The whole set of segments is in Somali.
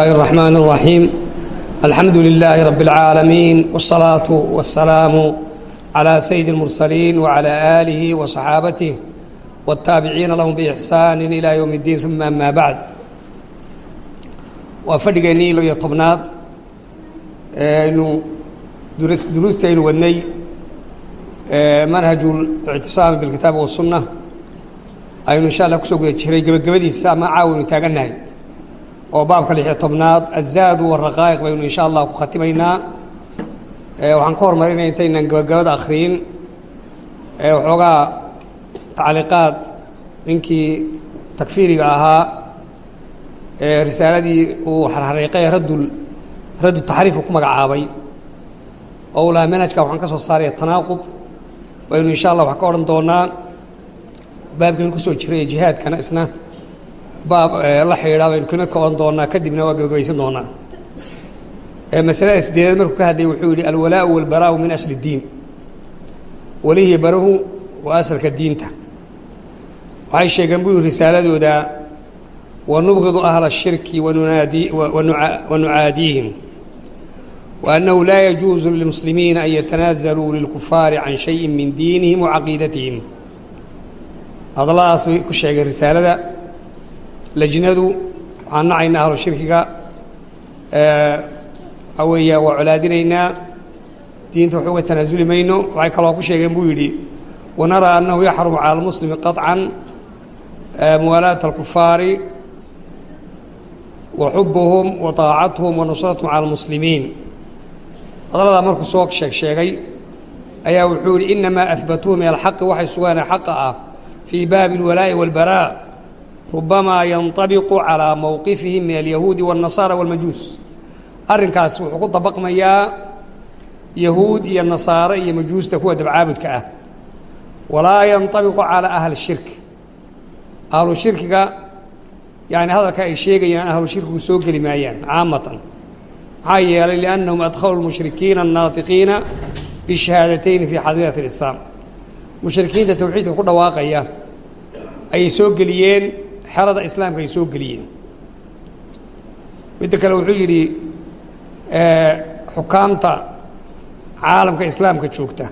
الله الرحمن الرحيم الحمد لله رب العالمين والصلاة والسلام على سيد المرسلين وعلى آله وصحابته والتابعين لهم بإحسان إلى يوم الدين ثم أما بعد وفرقني لو يطبناد إنه درس دروستين ودني منهج الاعتصام بالكتاب والسنة أي إن شاء الله كسوق يتشري قبل قبل الساعة ما عاون تاجناي oo baabka lixiyo tobnaad azaadu waraqaa'iq baynu insha allah ku khatimaynaa. Waxaan ka hormarinaya intaynan gabagabada akhriyin. Waxoogaa tacliiqaad ninkii takfiiriga ahaa risaaladii uu xarxariiqay raddul raddu taxriifu ku magacaabay. Oo uu lahaa manhajka waxaan ka soo saaraya tanaaqud. Baynu insha allah wax ka odhan doonaa baabkaynu ku soo jiray ee jihaadkana isna baab la xidhiidhaa baynu kelmad ka odhan doonaa kadibna waa gebagabaysan doonaa masalada sideedaad markuu ka hadlayay wuxuu yidhi alwalaau walbaraau min asli اdiin welihiya barahu waa asalka diinta waxay sheegeen buu yihi risaaladooda wanubgidu ahla الshirki wanunaadi wanucaadiihim وأنه لا يجوز للمسلمين أن يتنازلوا للكفار عن شيء من diinihim وcaqiidatihim hadalladaas bay ku sheegeen risaalada lajnadu waxaan nacaynaa ahlu shirkiga waxaa weeya waa colaadinaynaa diinta wax uga tanaasuli mayno waxay kaloo ku sheegeen buu yidhi wanaraa annahu yaxrumu cala almuslimi qaطcan muwaalaata alkufaari wa xubuhum wa طaacatuhum wa nusratuhum cala almuslimiin hadalladaa markuu soo sheeg sheegay ayaa wuxuu yihi inamaa ahbatuuhu min alxaqi waxay sugaanee xaqa ah fii baabi اlwalaa'i wاlbaraa rubamaa yanطabiqu calىa mowqifihim min alyahuudi wالnasaara wاlmajuus arrinkaas wuxuu ku dabaqmayaa yahuud iyo nasaare iyo majuusta kuwa dabcaabudka ah walaa yanطabiqu calىa ahli shirk ahlu shirkiga yani hadalka ay sheegayaan ahlu shirkigu soo geli maayaan caamatan maxaa yeelay liannahum adkhaluu lmushrikiina الnaatiqiina bishahaadateyn fii xadiirat اlislaam mushrikiinta towxiidka ku dhawaaqaya ayay soo geliyeen xerada islaamka ay soo geliyeen. Midda kale wuxuu yidhi xukaamta caalamka islaamka joogta.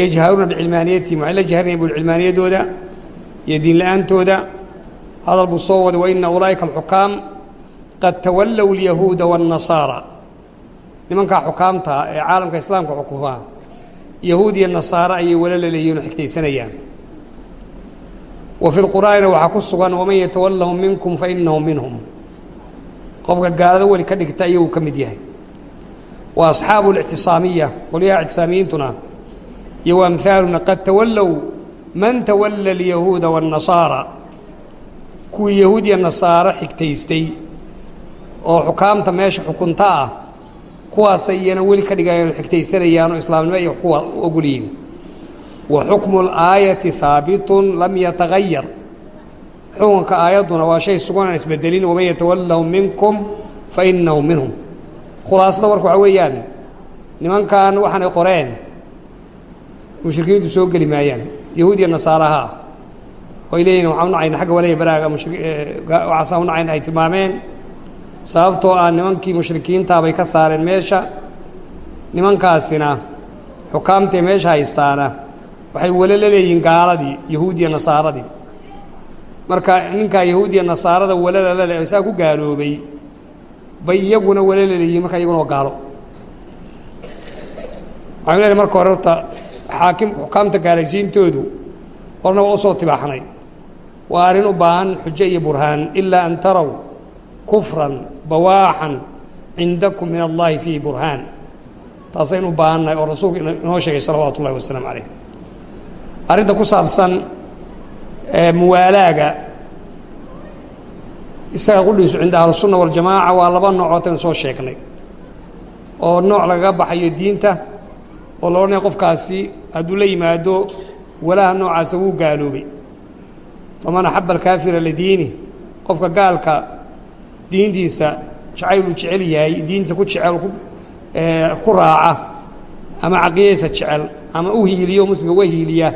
Yajharuuna bicilmaaniyatihim waxay la jahrinayan cilmaaniyaddooda iyo diin la'aantooda hadal buu soo waday waina ulaa'ika alxukaam qad tawallow alyahuuda waاnnasaara nimankaa xukaamta ee caalamka islaamka xukumaa yahuud iyo nasaare ayay wala laleeyihin oo xigtaysanayaan wa fi lqur'aanina waxaa ku sugan waman yatawallahum minkum fainahum minhum. Qofka gaalada weli ka dhigta ayaguu ka mid yahay. Wa asxaabu اlictisaamiya qolyaha ictisaamiyiintuna iyo wa amhaaluna qad tawallow man tawalla alyahuuda waاnnasaara kuwii yahuud iyo xigtaystay oo xukaamta meesha xukunta ah kuwaasay iyana weli ka dhigayaan oo xigtaysanayaan oo islaamnimo iyo kuwa yihiin wa xukmu اlaayati haabitun lam yatagayar xukunka aayadduna waa shay sugan aan isbedelin waman yatawallahum minkum fainahu minhum. Khulaasada warka waxaa weeyaan nimankan waxaanay qoreen mushrikiintu soo geli maayaan yahuud iyo nasaaraha ah oo ay leeyihiin waxaan u nacayna xagga walaya baraaga waxaasaan u ay tilmaameen sababtoo ah nimankii mushrikiintaa bay ka saareen meesha. Nimankaasina xukaamtay meesha haystaana waxay wala la leeyihiin gaaladii yahuud iyo nasaaradii. Marka ninkaa yahuud iyo nasaarada walala lale saa ku gaaloobay bay iyaguna wala la leeyihiin marka iyaguna gaalo. Waxaynu leehay marka hore horta xaakim xukaamta gaalaysiintoodu horna waa u soo tibaaxnay waa arrin u baahan xujo iyo burhaan ilaa an taraw kufran bawaaxan cindakum min allahi fiihi burhaan. Taasaynu u baahannahay oo rasuulku inoo sheegay salawaatu ullahi wasalaamu calayh arrinta ku saabsan muwaalaaga isaga qudhiisu cinda ahlusunna waljamaaca waa laba noocood aynu soo sheegnay. Oo nooc lagaga baxayo diinta oo la qofkaasi hadduu la yimaado walaha noocaasa wuu gaaloobay. Faman axaba alkaafira lidiini qofka gaalka diintiisa jacayluu jecel yahay diintiisa ku jecel ku raaca ama caqiidaysa jecel ama u hiiliyo muslimka uga hiiliya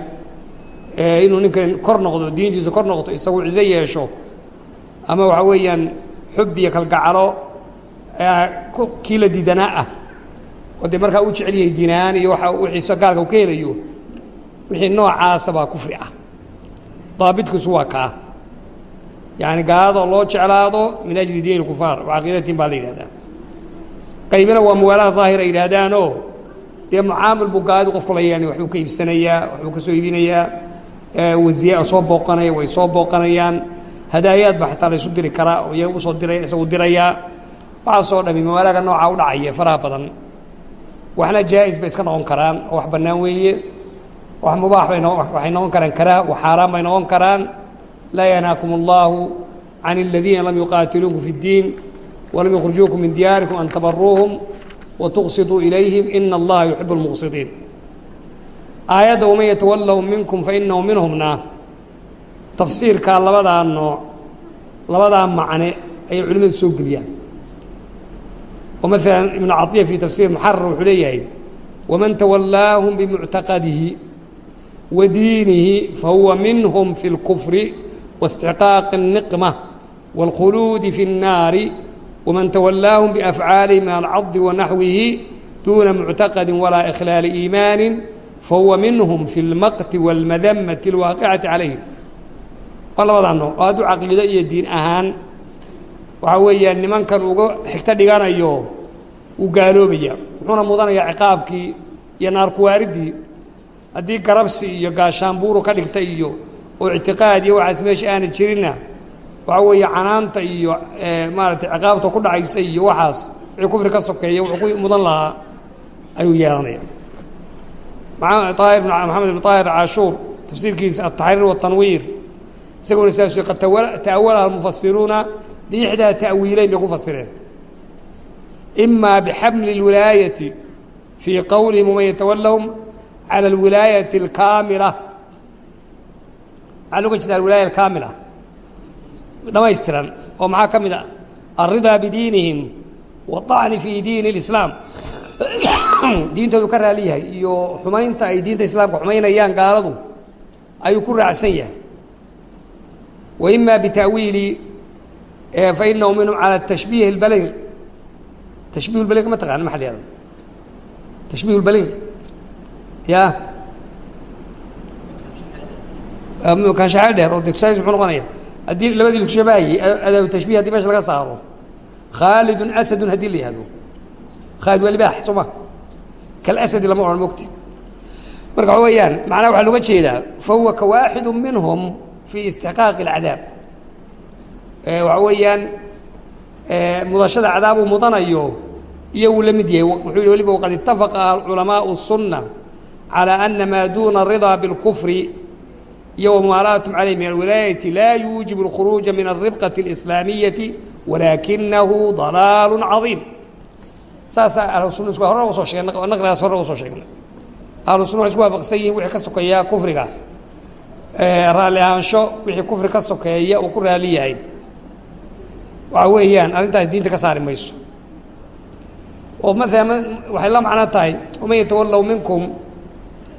inuu ninkan kor noqdo diintiisa kor noqdo isagu ciso yeesho ama waxa weeyaan xub iyo kalgacalo kii la diidanaa ah. Oo dee markaa u jecel yahay diinaan iyo waa wiiisa gaalka u ka helayo wixii noocaasa baa kufri ah. Daabitkiisu waa kaa. Yaani gaalada oo loo jeclaado min ajli diin kufaar wa caqiidatin baa la yidhahdaa. Qaybina waa muwaalaha daahir ay yidhaahdaanoo dee mucaamil buu gaaladu qofku la yeehanay waxbuu ka iibsanayaa waxbuu ka soo iibinayaa wasiya soo booqanaya way soo booqanayaan. Hadaayaad ba xataa laysu diri karaa oo iyaga u soo diray isagu dirayaa waxaasoo dhami muwaalaga noocaa u dhacaya faraha badan. Waxna jaa-is bay iska noqon karaan oo wax bannaan weeye. Wax mubaax bay waxay noqon karaan karaa wax xaaraan bay noqon karaan. Laa yanhaakum allahu can aladiina lam yuqaatiluukum fi اddiin walam yukhrijuukum min diyaarikum an tabaruuhum wa tuqsiduu ilayhim ina allaha yuxibu اlmuqsidiin aayadda waman yatawallahum minkum fainahu minhumna tafsiirkaa labadaa nooc labadaa macne ayay culimmadu soo geliyaan oo maala ibnu caiya fi tafsiir muxarar wuxuu leeyahay waman tawallaahum bimuctaqadihi wa diinihi fahuwa minhum fi اlkufri waاstiqaaqi الniqma wاlkhuluudi fi الnaari waman tawallaahum biafcaalihi min alcadi wanaxwihi duuna muctaqadi walaa ikhlaali iimaani fahuwa minhum fi اlmaqti wاlmadamati اlwaaqicati calayhim waa labadaa nooc oo hadduu caqiido iyo diin ahaan waxaa weeyaan nimankan uga xigto dhiganayo wuu gaaloobaya wuxuuna mudanayaa ciqaabkii iyo naarkuwaaridii haddii garabsi iyo gaashaanbuuru ka dhigta iyo oo ictiqaad iyo waxaas meesha aana jirinna waxaa weeye canaanta iyo maaragtay ciqaabta ku dhacaysa iyo waxaas wixii kufri ka sokeeya wuxuu ku mudan lahaa ayuu yeelanaya aahir maxamed ibn طaahir cashuur tafsiirkiisa altaxriir watanwiir isaguna saas qad ta'awalaha almufasiruuna biixdaa ta'wiileyn bay ku fasireen ima bixamli اlwilaayati fii qowlihim waman yatawallahum calى اlwilaayati اlkaamila maxaa looga jeeda alwilaaya alkaamila dhamaystiran oo maxaa ka mid a alridaa bidiinihim waطacni fii diini اlislaam diintoodu ka raali yahay iyo xumaynta ay diinta islaamka xumaynayaan gaaladu ayuu ku raacsan yahay wa ima bita'wiili fainahu minhum calى tashbiih اlbaligh tashbih اlbaligh ma taqaana maxa la yahada tashbih اlbaligh ya kanshaxeel dheer oo degsaais muxuu noqonaya haddii labadii laku shabaayey adaabu tashbih hadii meesha laga saaro khaalidun asadun haddii la yihahdo khaalid waa libaax soo ma kalasadi lama odhan mogti marka waxa weeyaan macnaha waxaa looga jeedaa fa huwa kawaaxidu minhum fii istixqaaqi اlcadaab waxa weeyaan mudashada cadaabuu mudanayo iyo wuu la mid yahay wuxuu yihi waliba waqad itafaqa culamaau الsuna calى ana maa duna الridaa bاlkufri iyo wmuwaalaatm calayh min alwilaayati laa yuujibu اlkhuruuja min alribqaةi اlislaamiyati walaakinahu dalaalu cadiim saasaa ahlu sunna isku hore u soo sheegay naqligaas hore u soo sheegnay. Ahlu sunna waxay isku waafaqsan yihiin wixii ka sokeeya kufriga. Raalli ahaansho wixii kufri ka sokeeya uu ku raali yahay. Waxa weeyaan arrintaas diinta ka saari mayso. Oo maala waxay la macno tahay waman yatawallow minkum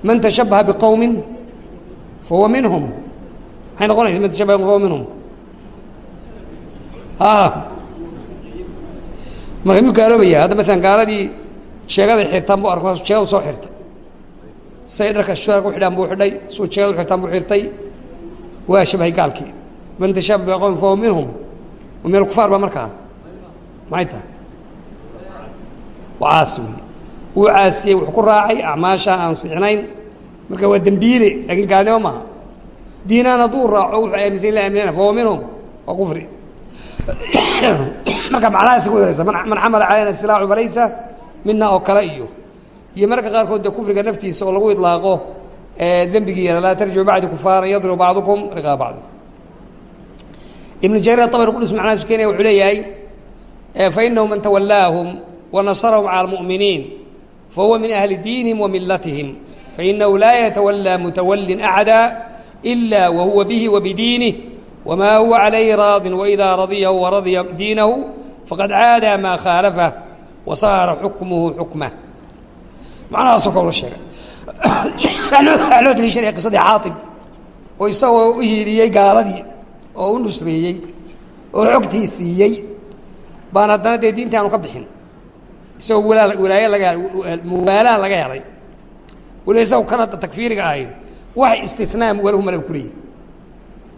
man tashabaha biqowmin fahuwa minhum. Maxay noqonaysa man tashabaha fahuwa minhum marka miyuu gaaloobaya hadda maalan gaaladii sheegaday xirtaan buu arko sheegadu soo xirtay. Say dharka shuarka u xidhaan buu xidhay suu sheegadu xirtaan buu xirtay. Waa shabahay gaalkii. Man tashaaba biqowmin fahuwa minhum. Min alkufaar baa markaa? Maxay tahay? Waa caasi wey wuu caasiyey wuxuu ku raacay acmaasha aan fiicnayn. Marka waa dembiile laakiin gaalnimo maaha. Diinaan hadduu raaco wuxuu aaminsan la aaminana fahuwa minhum. Waa kufri marka macnahaas ugu yaraysa man xamala calayna silaaxu falaysa mina oo kale iyo. Iyo mararka qaarkood dee kufriga naftiisa oo lagu idlaaqo dembigii yara laa tarjicu bacdi kufaaran yadribu bacdukum riqaa bacdi ibnu jariir atabari qudus macnahaas keenaya wuxuu leeyahay fainahu man tawalaahum wa nasarahum cala almu'miniin fahuwa min ahli diinihim wa millatihim fainahu laa yatawalaa mutawallin axada ila wahuwa bihi wa bidiinih wma huwa calayhi raadin waidaa radiyahu waradiya diinahu faqad caada maa khaalafah wasaara xukmuhu xukmah macnahaasoo kale la sheegay. Waxaa loo daliishanaya qisadii xaaib oo isagoo u hiiliyey gaaladii oo u nusreeyey oo xogtii siiyey baan haddana dee diinta aanu ka bixin. Isagoo walaa walaaye laga muwaalaa laga helay. Waliba isagoo kan hadda takfiiriga ahay wax istinaa walahu malaba ku leeyahy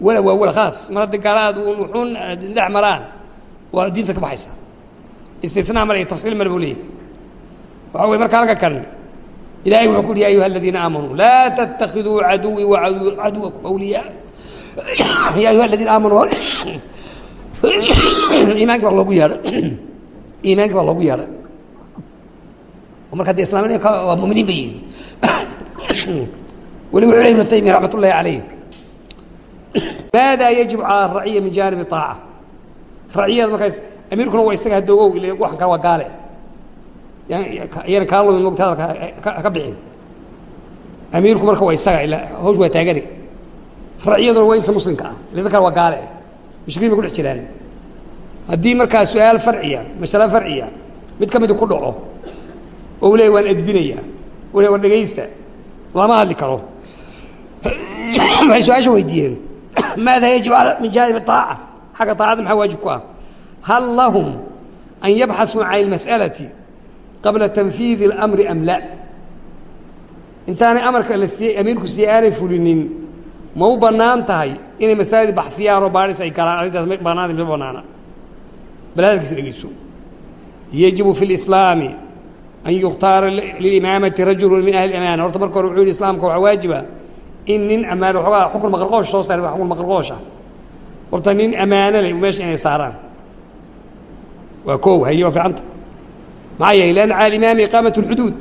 wala waa wala khaas. Mar hadda gaala aad wuxuun dhex maraan waa diinta ka baxaysa. Istinaa male tafsiil male buu leeyahy waxa wey marka halka kan ilahay wuxuu ku uhi ayuha aladiina aamanuu laa ttakiduu caduwii wacaduwakum awliyaa. Ya ayuha aladiina aamanuu iimaanki baa loogu yeedhay. Iimaanki baa loogu yeedhay. Marka de islaamina waa muminiin ba yihiin weli wuxuu ley ibnu taymiya raxmat ullahi maada yajibu calى raciya min jaanibi aaca raciyada markaas amiirkuna waa isaga hadoogow il waxan kale waa gaale. Yana kaa lumin mogta hadalka ka bixin. Amiirku marka waa isaga ila hawsh waa taagani. Raciyaduna waa inta muslimka ah ila dadkan waa gaale. Mushrikiin bay ku dhex jiraan. Haddii markaa su'aal farciya masale farciya mid ka midi ku dhaco oo u leey waan edbinaya u le war dhegaysta lama hadli karo. Waxay su'aasha weydiiyeen. Maada yajib min jaanib aaca xagga aacada maxaa waajib ku ah hal lahum an yabxaثuu can اlmas'alati qabla tanfiidi اlamri am la intaanay amarka la siiyey amiirku siiyey aanay fulinin ma u bannaan tahay inay masaladii baxiyaan oo baadhis ay galaan arrintaas ma banaanta ma banaana bal hadalkiisa dhegeyso yajibu fi اlislaami an yukhtaara lilimaamati rajulu min ahli amaana horta marka hore wuxuu yihi islaamka waxaa waajiba in nin ammaano waxoogaa xukun maqalqoosh soo saari xukun maqalqoosha horta nin ammaano leh meesha inay saaraan waa koow haye waa fiicanta maxaa yeelay lanna cala alimaami iqaamat اlxuduud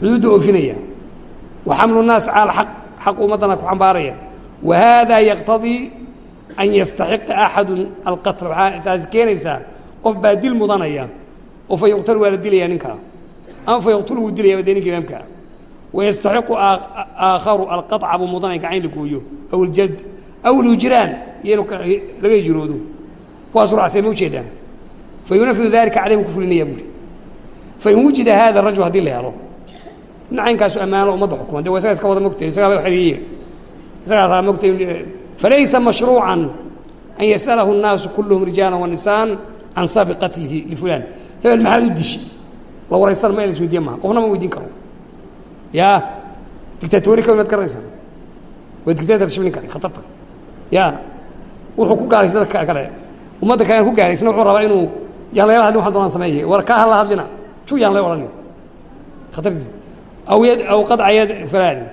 xuduudda oofinaya wa xamlu الnaas cala xaq xaq ummaddana ku xambaaraya wa hada yaqtadii an yastaxiqa axadu alqatl waxaa taasi keenaysaa qof baa dil mudanaya oo fa yuqtal waa la dilaya ninkaa ama fa yuqtul wuu dilaya dee ninka imaamkaa wayastaxiqu aakharu alqaطca buu mudanaya gacan la gooyo aw اljald aw اlhujraan iyo laga hijroodo kuwaasu racsee ma u jeedaa fa yunafidu dalika caleyh buu ku fulinaya buuri fain wujida hada rajul haddii la helo nacaynkaasu ammaano ummadda xukuma de isaga iska wada mogtay isagaaba xeriyiya isagaa raa mogtay falaysa mashruucan an yas'alahu الnaasu kulluhum rijaala wanisaan can sabi qatlihi lifulan hebel maxaad u dishi la waraysan ma in la maha qofna ma weydiin karo ya dictatori maad garanaysaa waa dictatorship ninkani khatarta ya wuxuu ku gaalaysa dadka kale ummadda kale aan ku gaalaysna wuxuu rabaa inuu yaan layla hadlin waxaan doonaan sameeye war kaa hala hadlina ju yaan lay odhanin khatartiisa aw yad aw qadca yad fulani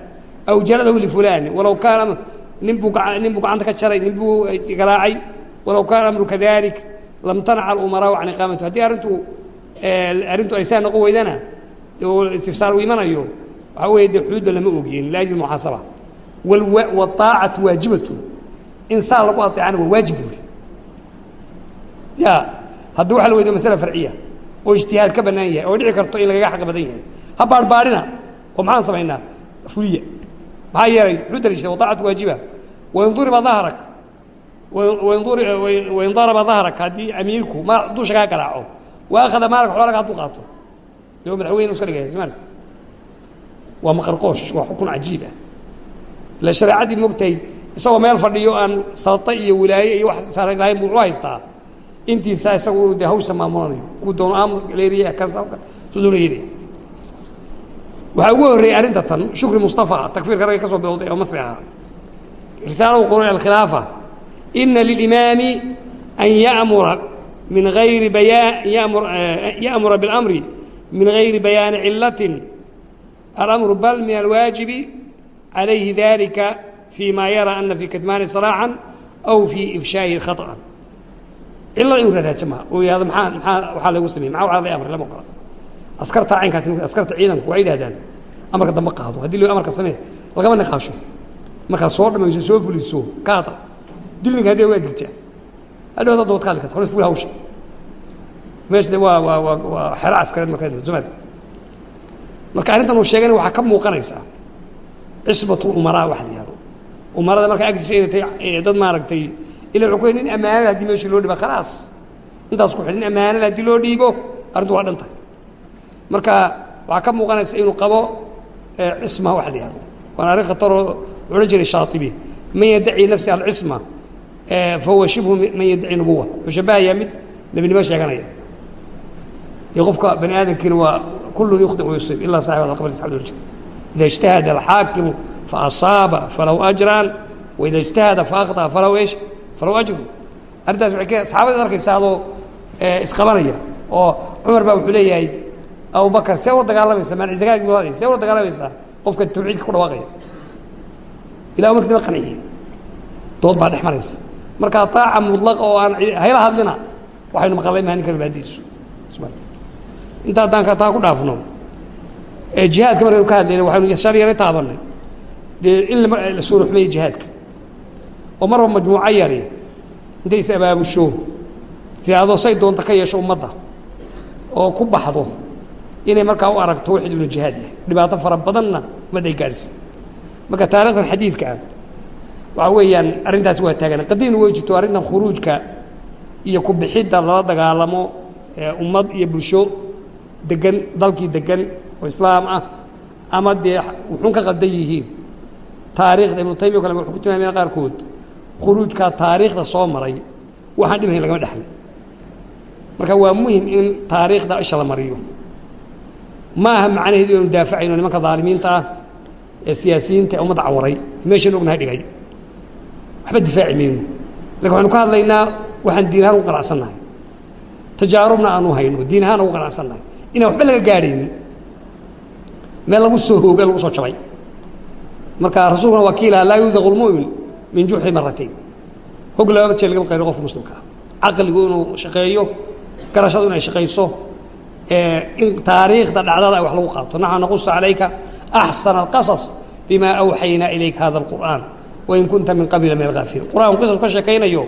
aw jaladahu lifulani walaw kaana nin buu gaa nin buu gacanta ka jaray nin buu garaacay. Walaw kaana amru kadalik lam tanaca alumaraau can iqaamatu haddii arrintu arrintu ay saa noqon weydana istifsaal uu imanayo waxaa weeye dee xuduudba lama ogeen liajli muxaasaba. Wاطaacatu waajibatu in saa lagu aطeecana waa waajib buuri. Ya haddii waxa la weydiyo masale farciya oo ijtihaad ka bannaan yahay oo dhici karto in lagaga xaq badan yahay ha baarbaarina oo maxaan samaynaa fuliya. Maxaa yeelay muxuu daliishaday waطaacatu waajiba wain duriba dahrak. Wain daraba dahrak haddii amiirku ma dusha kaa garaaco. Wa akhada maalaka xoolaga hadduu qaato. O madaxweyne iska dhigaya sma waa maqarqoosh waa xukun cajiib ah. Ila shareecaddii mogtahay isagoo meel fadhiyo aan salta iyo wilaaye iyo wax saaran lahayn buu u haystaa intiisa isagu de hawsha maamulanayo kuu doono am leeriya kan su doona yeelaya waxaa ugu horreeyey arrinta tan shukri mustafa takfiirka ragga ka bilowday oo masri ahaa. Risaala qoray alkhilaafa ina lilimaami an yamura min ayri bayaan yamura biاlamri min gayri bayaani cilatin alamru bal min alwaajibi عalayhi dalika fii maa yaraa ana fii kadmaani salaaxan aw fii ifshaahi khaaan cilo inuu raaraaja maaha uu yihahdo maaa maaa waxaa lagu sameyey maaa waxaa la amray lama ogola askarta caynkaas askarta ciidanku waxay yidhahdaan amarka dambe qaado haddii lo amarka samee lagama niqaasho markaad soo dhamayso soo fuliso ka hadal dilninka haddii ogaa dirtaa hadhow hadaad doodka hadli karta hore ful hawsha meesha de waa waa waa waa xero askareed marka zumaad marka arrintan uu sheegana waxaa ka muuqanaysaa cisbatu umaraa wax la yihahdo umarada markaa agtiisa inay tahay dad maaragtay ila wuxuu ku nin ammaanada haddii meeshii loo dhiiba khalaas. Intaas ku xidh nin ammaanada haddii loo dhiibo arrintu waa dhan tahay. Marka waxaa ka muuqanaysa inuu qabo cisma wax la yihahdo waana arrin khataroo wuxuu jiray shaatibi man yaddaci nafsi alcisma fahuwa shibhu man yaddaci nubuwa wuxuu shabahayaa mid nebinimo sheeganaya. Dee qofka bani aadamkiina waa kullun yukhdi wayusiib ilaa saaxib alqabr saxabd jir ida ijtahada alxaakimu faasaaba falahu ajraan waida ijtahada faakطأa falahu esh falahu ajru. Arrintaas waay ka saxaabadaad arkaysa adoo isqabanaya oo cumar baa wuxuu leeyahay abubakar see ula dagaalamaysaa maancisagaagi waladay see ula dagaalamaysaa qofka tawxiidka ku dhawaaqaya. Ilah markii daba qanciye dood baa dhex maraysa. Markaa taaca mudlaqa oo aan hayla hadlina waxaynu maqalay maha ninka mabaadiisu inta haddaan taa ku dhaafno jihaadka markaynu ka hadlayna waxaynu shal yara taabanay dee in la suuro xumeeye jihaadka. Oo marba majmuuco yari intay is abaabusho tiraahdo say doonta ka yeesho ummadda. Oo ku baxdo. Inay markaa u aragto waxid inu jihaad yahay. Dhibaato fara badanna ummadda ay gaadhisa marka taarikhdan xadiidka ah waxa weeyaan arrintaasi waa taagana qadiimna way jirto arrintan khuruujka iyo ku bixidda lala dagaalamo ummad iyo bulsho degan dalkii degan oo islaam ah. Ama dee wuxuun ka qaldan yihiin taarikhda ibnu taymiya o kale wuxuu ku tilmaamaya qaarkood. Khuruujka taariikhda soo maray waxaan dhibhayn lagama dhexlin marka waa muhiim in taariikhda isha la mariyo. Ma aha macnaheedu inaynu daafacayno nimanka daalimiinta ah ee siyaasiyiinta ee ummadda cawaray meeshaynu ognahay dhigay. Waxba difaaci mayno laakiin waxaynu ka hadlaynaa waxaan diin ahaan ugu qanacsannahay. Tajaarubna aanu hayno diin ahaan ugu qanacsannahay. Inaan waxba laga gaadhaynin. Meel lagu soo hooga lagu soo jabay marka rasuulkuna waa laa yudaqu lmu'min min juxri maratayn hog laba jeer lagama qayno qofka muslimka. Ah caqligu inuu shaqeeyo garashadu inay shaqayso in taariikhda dhacdada wax lagu qaato. Naxnu naqusu calayka axsana alqasas bima awxaynaa ilayka hada alqur'aan wain kunta min qabila min alhaafiliin qur'anku qisasku ka sheekaynayo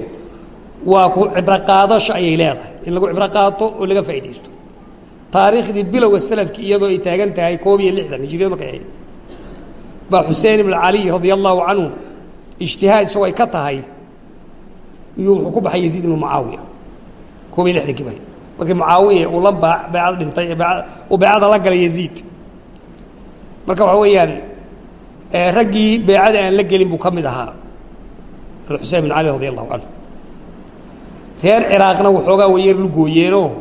waa ku cibro qaadasho ayay leedahay. In lagu cibro qaato oo laga faa'iidaysto. Taariikhdii bilowga salafkii iyadoo ay taagan tahay koob iyo lixdan hijiriyad markay ahayd baa xuseen ibnu caliy radia allahu canhu ijtihaad ka tahay. Iyuu ku baxay yaziid ibnu mucaawiya koob iyo lixdankii bay. Markii mucaawiya uu la beecad dhintay uu beecada la galay yaziid. Marka waxa weeyaan raggii beecada aan la gelin buu ka ahaa alxusein bin cali radi allahu canhu reer ciraaqna waxoogaa wayar lu gooyeenoo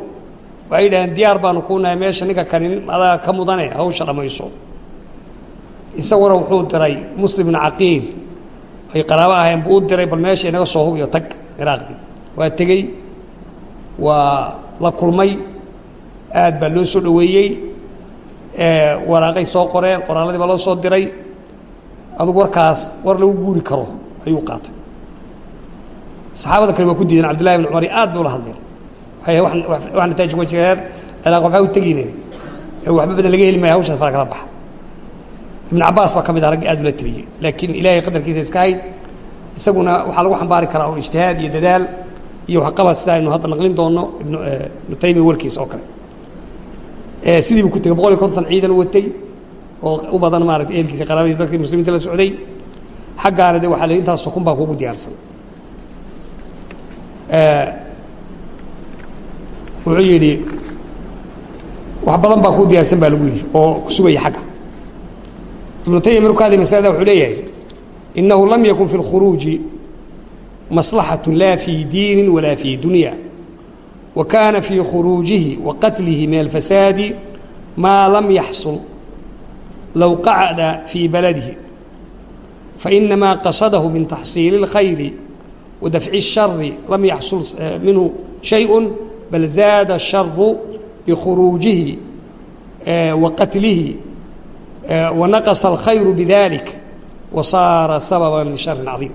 waxay yidhahdeen diyaar baanu kuu nahay meesha ninka kanin adaa ka mudane hawsha dhammayso isaguna wuxuu diray muslim bin caqiil ay qaraabo ahayn buu u diray bal meesha inaga soo hubiyo tag ciraaqdii waa tegey waa la kulmay aad baa loo soo dhoweeyey waraaqay soo qoreen qoraalladii baa loo soo diray. Adugu warkaas war lagu guuri karo ayuu qaatay. Saxaabada kale waa ku diideen cabdullahi ibn cumar aad bay ula hadleen waxaa nataaj uga jireen ciraaq waxaa u tegine waxba badan laga heli maya hawshaas fara kala baxa ibn cabaas baa ka mid ah aad ula tiriyey. Laakiin ilaahay qadarkiisa iska hayd isaguna waxaa lagu xambaari karaa un ijtihaad iyo dadaal iyo waxqabad sida aynu hadda naqlin doono ibnu taymiya warkiisa oo kale. Sidiibu ku tegey boqol iyo konton ciidan watay oo u badan maarata ehelkiisa qaraabadii dadkii muslimiinta la socday. Xaggaana de waxaa la intaas sokun baa kugu diyaarsan. Wuxuu yidhi wax badan baa kuu diyaarsan baa lagu yidhi oo ku sugaya xagga ibnu taymiya maruu ka hadlay masalada wuxuu leeyahay inahu lam yakun fi اlkhuruuji maslaxaة la fi diini walaa fi dunya wa kana fi khuruujihi wa qatlihi min alfasaadi maa lam yaxsul low qacda fii baladihi fainamaa qasadahu min taxsiili اlkhayri wa dafci الshari lam yaxsul minhu shayء bal zaada الsharu bikhuruujihi wa qatlihi wa naqasa اlkhayru bidalik wa saara sababa lishari cadiim.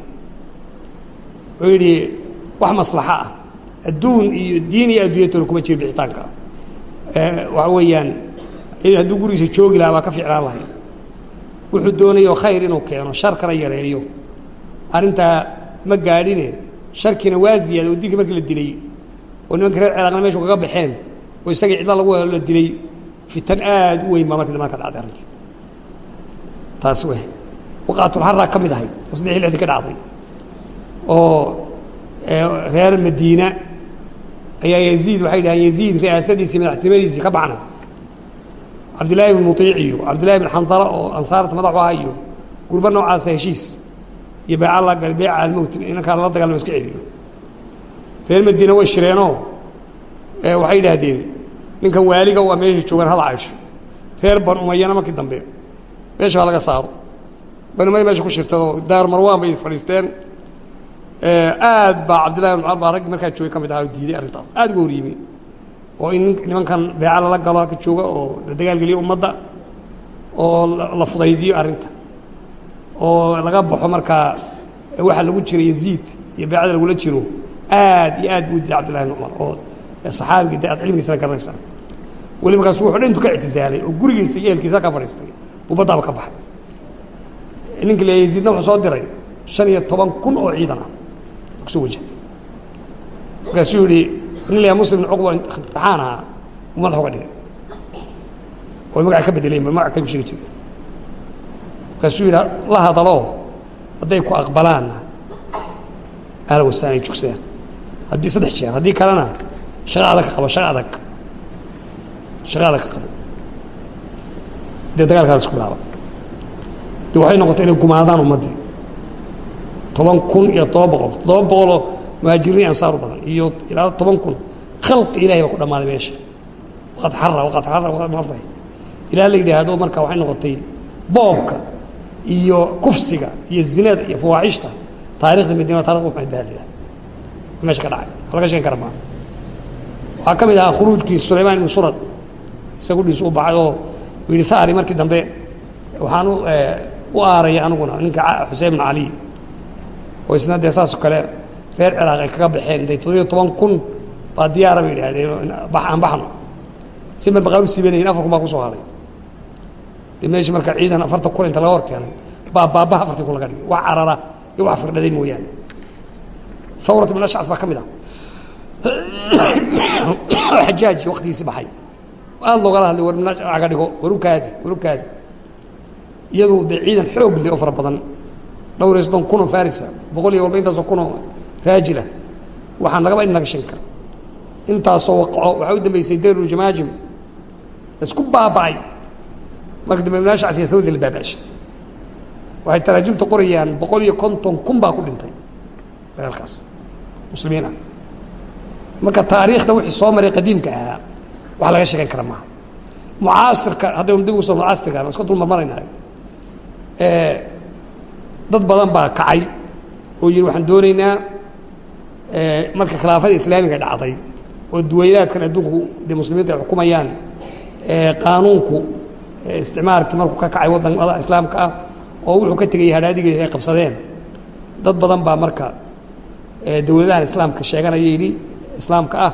Wuxuu yidhi wax maslaxo ah. Adduun iyo diin iyo adduunyatoona kuma jiro bixitaanka. Waxa weeyaan hadduu gurigiisa joogi lahaa baa ka ficlaan lahay wuxuu doonayoo khayr inuu keeno sharkana yareeyo. Arrintaa ma gaadhine sharkiina waa ziyaada oo dilkii markii la dilay oo nimanka reer ciraaqna meeshu kaga baxeen oo isagii cidla lagu la dilay fitan aad u weyn taas w waqaatulxaraa ka mid ahayd oo saddex lixdii ka dhacday. Oo reer madiina ayaa yaziid waxay dhahaan yaziid ri'aasadiisii madaxtinimadiisii ka baxnay cabdillahi ibn muiic iyo cabdillahi ibn xandala oo ansaarta madaxu aha iyo gurba noocaasa heshiis iyo beeca la galay beeca almowt inankaa lala dagaalamo iska celiyo. Reer madiina way shireenoo waxay yidhaahdeen ninkan waaliga waa meeshii joogaan hada caysho reer ban umayana markii dambe meesha ha laga saaro. Ban umaya meesha ku shirtadoo daar marwaan bay fadhiisteen. Aad baa cabdillahi bin cumar baa raggi markaa joogay ka mid ahaa oo diiday arrintaas. Aad uga hor yimi oo in nimankan beeca lala galo halka jooga oo la dagaalgeliyo ummadda oo la fudaydiyo arrinta. Oo laga baxo markaa waxa lagu jira yaziid iyo beecada lagula jiro. Aad iyo aad buu diiday cabdillahi bin cumar oo saxaabigii de aad cilmigiisana garanaysaa weli markaasu wuxu dhan intu ka ictisaalay oo gurigiisa iyo ehelkiisa ka fadhiistay buu baddaaba ka baxay. Ninka le yaziidna wuxuu soo diray shan iyo toban kun oo ciidan ah ku soo wajahay markaasuu yihi nin la muslim cuqba imtixaan ahaa madax uga dhigay. Oo magaca ka bedelayn ba magac kalu sheegi jiray. Markaasuu yidhi la hadaloo hadday ku aqbalaanna ahla wasaan ay jugsadaan. Haddii saddex jeer haddii kalena shaqa adag ka qabo shaqa adag shaqa adag ka qabo dee dagaalkaa la isku bilaaba de waxay noqotay inay gumaadaan ummaddii. Toban kun iyo todoba boqol. Toddoba boqoloo muhaajiriin ansaaru badan. Iyo ilaa toban kun. Khalqi ilahay baa ku dhammaaday meesha. Waqad xara waqad xara waqad marfay ilaa la yidhaahdo marka waxay noqotay boobka iyo kufsiga iyo zinada iyo fawaaxishta taarikhda madiina taarikh baa la meesha ka dhacay. Laga sheegan kara maa waxaa ka mid ahaa khuruujkii sulaymaan ibnu surad. Isagu dhiis u baxay oo uu yidhi thari markii dambe waxaan u u aaraya aniguna ninka xuseen bn cali. Oo isna dee saasoo kale reer ciraaq ay kaga baxeen de toddobiyo toban kun baa diyaara bay yidhahdeen aan baxno. Si mar baqaan u siibanayin afar kun baa ku soo haray de meeshii marka ciidan afartan kun inta laga hor keenay baa baabaha afartan kun laga dhigay. Wax carara iyo wax firdhaday mooyaane. Hawrat ibn ashcaf baa ka mid ah. Xajaaj waktigiisi baxay aada loogala hadlay war aga dhigo waru kaadi waru kaadi iyadu dee ciidan xoog leh oo fara badan. Dhowr iyo soddon kunoo farisa boqol iyo walba intaasoo kunoo raajila. Waxaan lagaba in naga shan kara intaasoo waqaco waxaa u dambeysay dayruljamaajim la isku baaba'ay. Marka dambe ibn ashcaf iyo thawdi la baaba'shay. Waxay taraajimta qorayaan boqol iyo konton kun baa ku dhintay dagaalkaas. Muslimiin ah marka taariikhda wixii soo maray qadiimka ahaa wax laga sheegan kara maaha. Mucaasirka haddaynu dib ugu soo mucaasirka iska dul marmaraynahay dad badan baa kacay oo yihi waxaan doonaynaa marka khilaafada islaamiga dhacday oo duwaylaadkan adduunku dee muslimiinta ay xukumayaan qaanuunku isticmaalkii markuu ka kacay waddanada islaamka ah oo wuxuu ka tegayay hadhaadigiisa ay qabsadeen. Dad badan baa marka dowladahan islaamka sheeganaya yidhi islaamka ah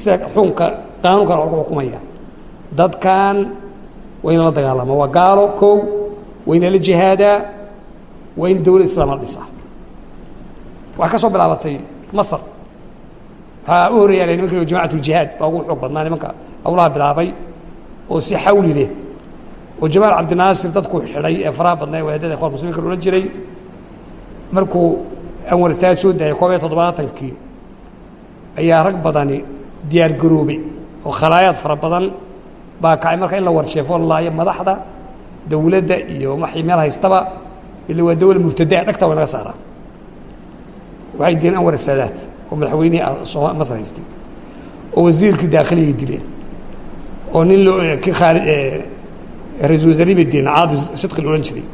sida xukunka qaanuunkana wa ku xukumaya. Dadkan wayna la dagaalama. Waa gaalo kow wayna la jihaadaa waa in dowlad islaam la waxaa ka soo bilaabatay masr waxaa u horreeya nimanka jamacat uljihaad baa ugu xoog badnaa nimanka. Hawlaha bilaabay oo si xawli leh. Oo jamaal cabdinaasir dadku xidhay ee faraha badnaa wadaadada ikhwan muslimiinka loolan jiray. Markuu anwar saad soo daayay koob iyo toddobaatankii ayaa rag badani diyaar garoobay oo khalaayaad fara badan baa kacay marka in la warsheefo laayo madaxda dowladda iyo waxay meel haystaba ila waa dawla murtadaa dhagta way naga saaraa waxay dileen anwar saadaat oo madaxweynihii sooma masar haystay oo wasiirkii daakhiliga dileen oo nin loo ki khaari ra'isul wasaarihi bay dileen caadi sidqi la odhan jiray.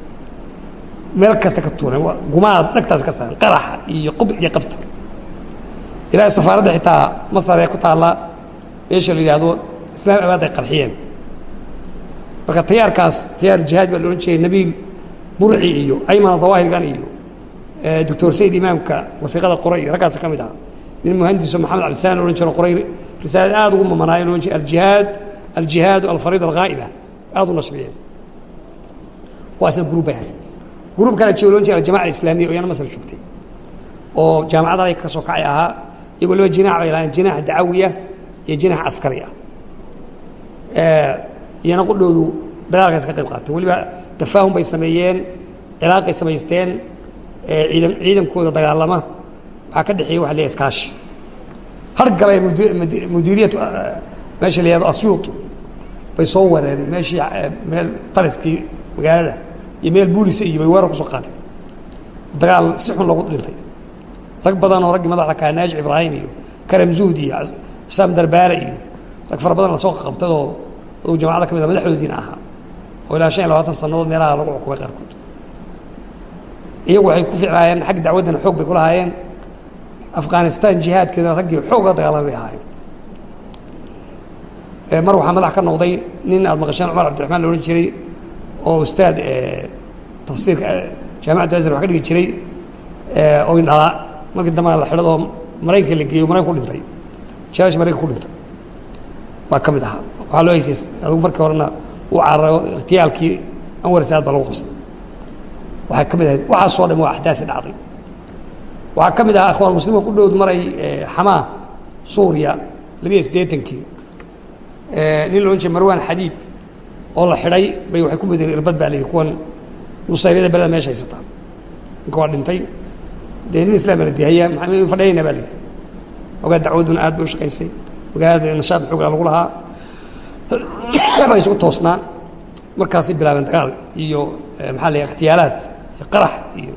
Meel kasta ka tuuray gumaad dhagtaas ka saaran qaraxa iyo iyo qabta. Ilaahay safaaradda xitaa masar ee ku taalla meesha la yidhaahdo islaam abaad ay qarxiyeen marka tayaarkaas tayaar jihaad baa la odhan jiray nabiil burci iyo ayman dawaahirgan iyo doctor sayd imaamka wasiiqada qoray raggaas ka mid ah. Nin muhandiso maxamed cabdisaan la odhan jiro qoray risaalad aada ugu mamanaayo la odhan jiray aljihaad aljihaadu alfariida alghaa'iba aada u nashriyeen waa isna gruub bay hayd gruub kale jiro loodhan jiray aljamaca alislaamiya oo iyana masar joogtay oo jaamacada ay ka soo kacay ahaa iyagoo laba jinaax bay lahayn jinaax dacawiya iyo jinaax askari ah. Iyana qudhoodu dagaalkaas ka qayb qaateen. Weliba tafaahum bay sameeyeen cilaaqay samaysteen ciidan ciidankooda dagaalama. Waxaa ka dhexeeya waxa la iskaashi. Har galay mudiiriyatu meesha la yihahdo asyuut bay soo wareen meeshii meel taliskii magaalada iyo meel buulisa iyo bay weerar ku soo qaateen. Dagaal si xun loogu dhintay. Rag badan oo raggii madaxda kaha naajic ibraahim iyo karam zuhd iyo saam darbaale iyo rag fara badan la soo qabtadoo aduu jamacada ka mid a madaxdoodiina ahaa. Oo ilaa shan iyo labaatan sannadood meelaha lagu xukumay qaarkood iyagu waxay ku ficlaayeen xagga dacwaddana xoog bay ku lahaayeen. Afghanistan jihaadkeeda raggii xoog la dagaalama bay ahaayeen. Mar waxaa madax ka noqday nin aad maqasheen cumar cabdiraxmaan la odhan jiray oo ustaad tafsiirka jaamacaddu azhar wax ka dhigi jiray oo indhalaa. Markii dambe la xidhadoo maraykanka la geeyo maraykan ku dhintay jaash maraykan ku dhintay. Baa ka mid ahaa. Waxaa loo haysays adugu markii horena uu cararo ikhtiyaalkii anwar saad baa lagu qabsaday waxay ka mid ahayd waxaasoo dhan waa axdaafii dhacday. Waxaa ka mid ahaa akhwaan muslimiin ku dhowd maray xamaa suuriya labiiyo siddeetankii. Nin la odhan jiray marwan xadiid oo la xidhay bay waxay ku mudeen irbad baa la yidhi kuwan nusayryada beleda meesha haysataa. Ninka waa dhintay. Dee nin islam la dihaya maxaa fadhiyayna baa la yidhi ogaa dacwadduna aad bay u shaqaysay magaalada nashaad xoogla lagu lahaa. Baa isugu toosnaa. Markaasay bilaabeen dagaal iyo maxaa la ikhtiyaalaad iyo qarax iyo.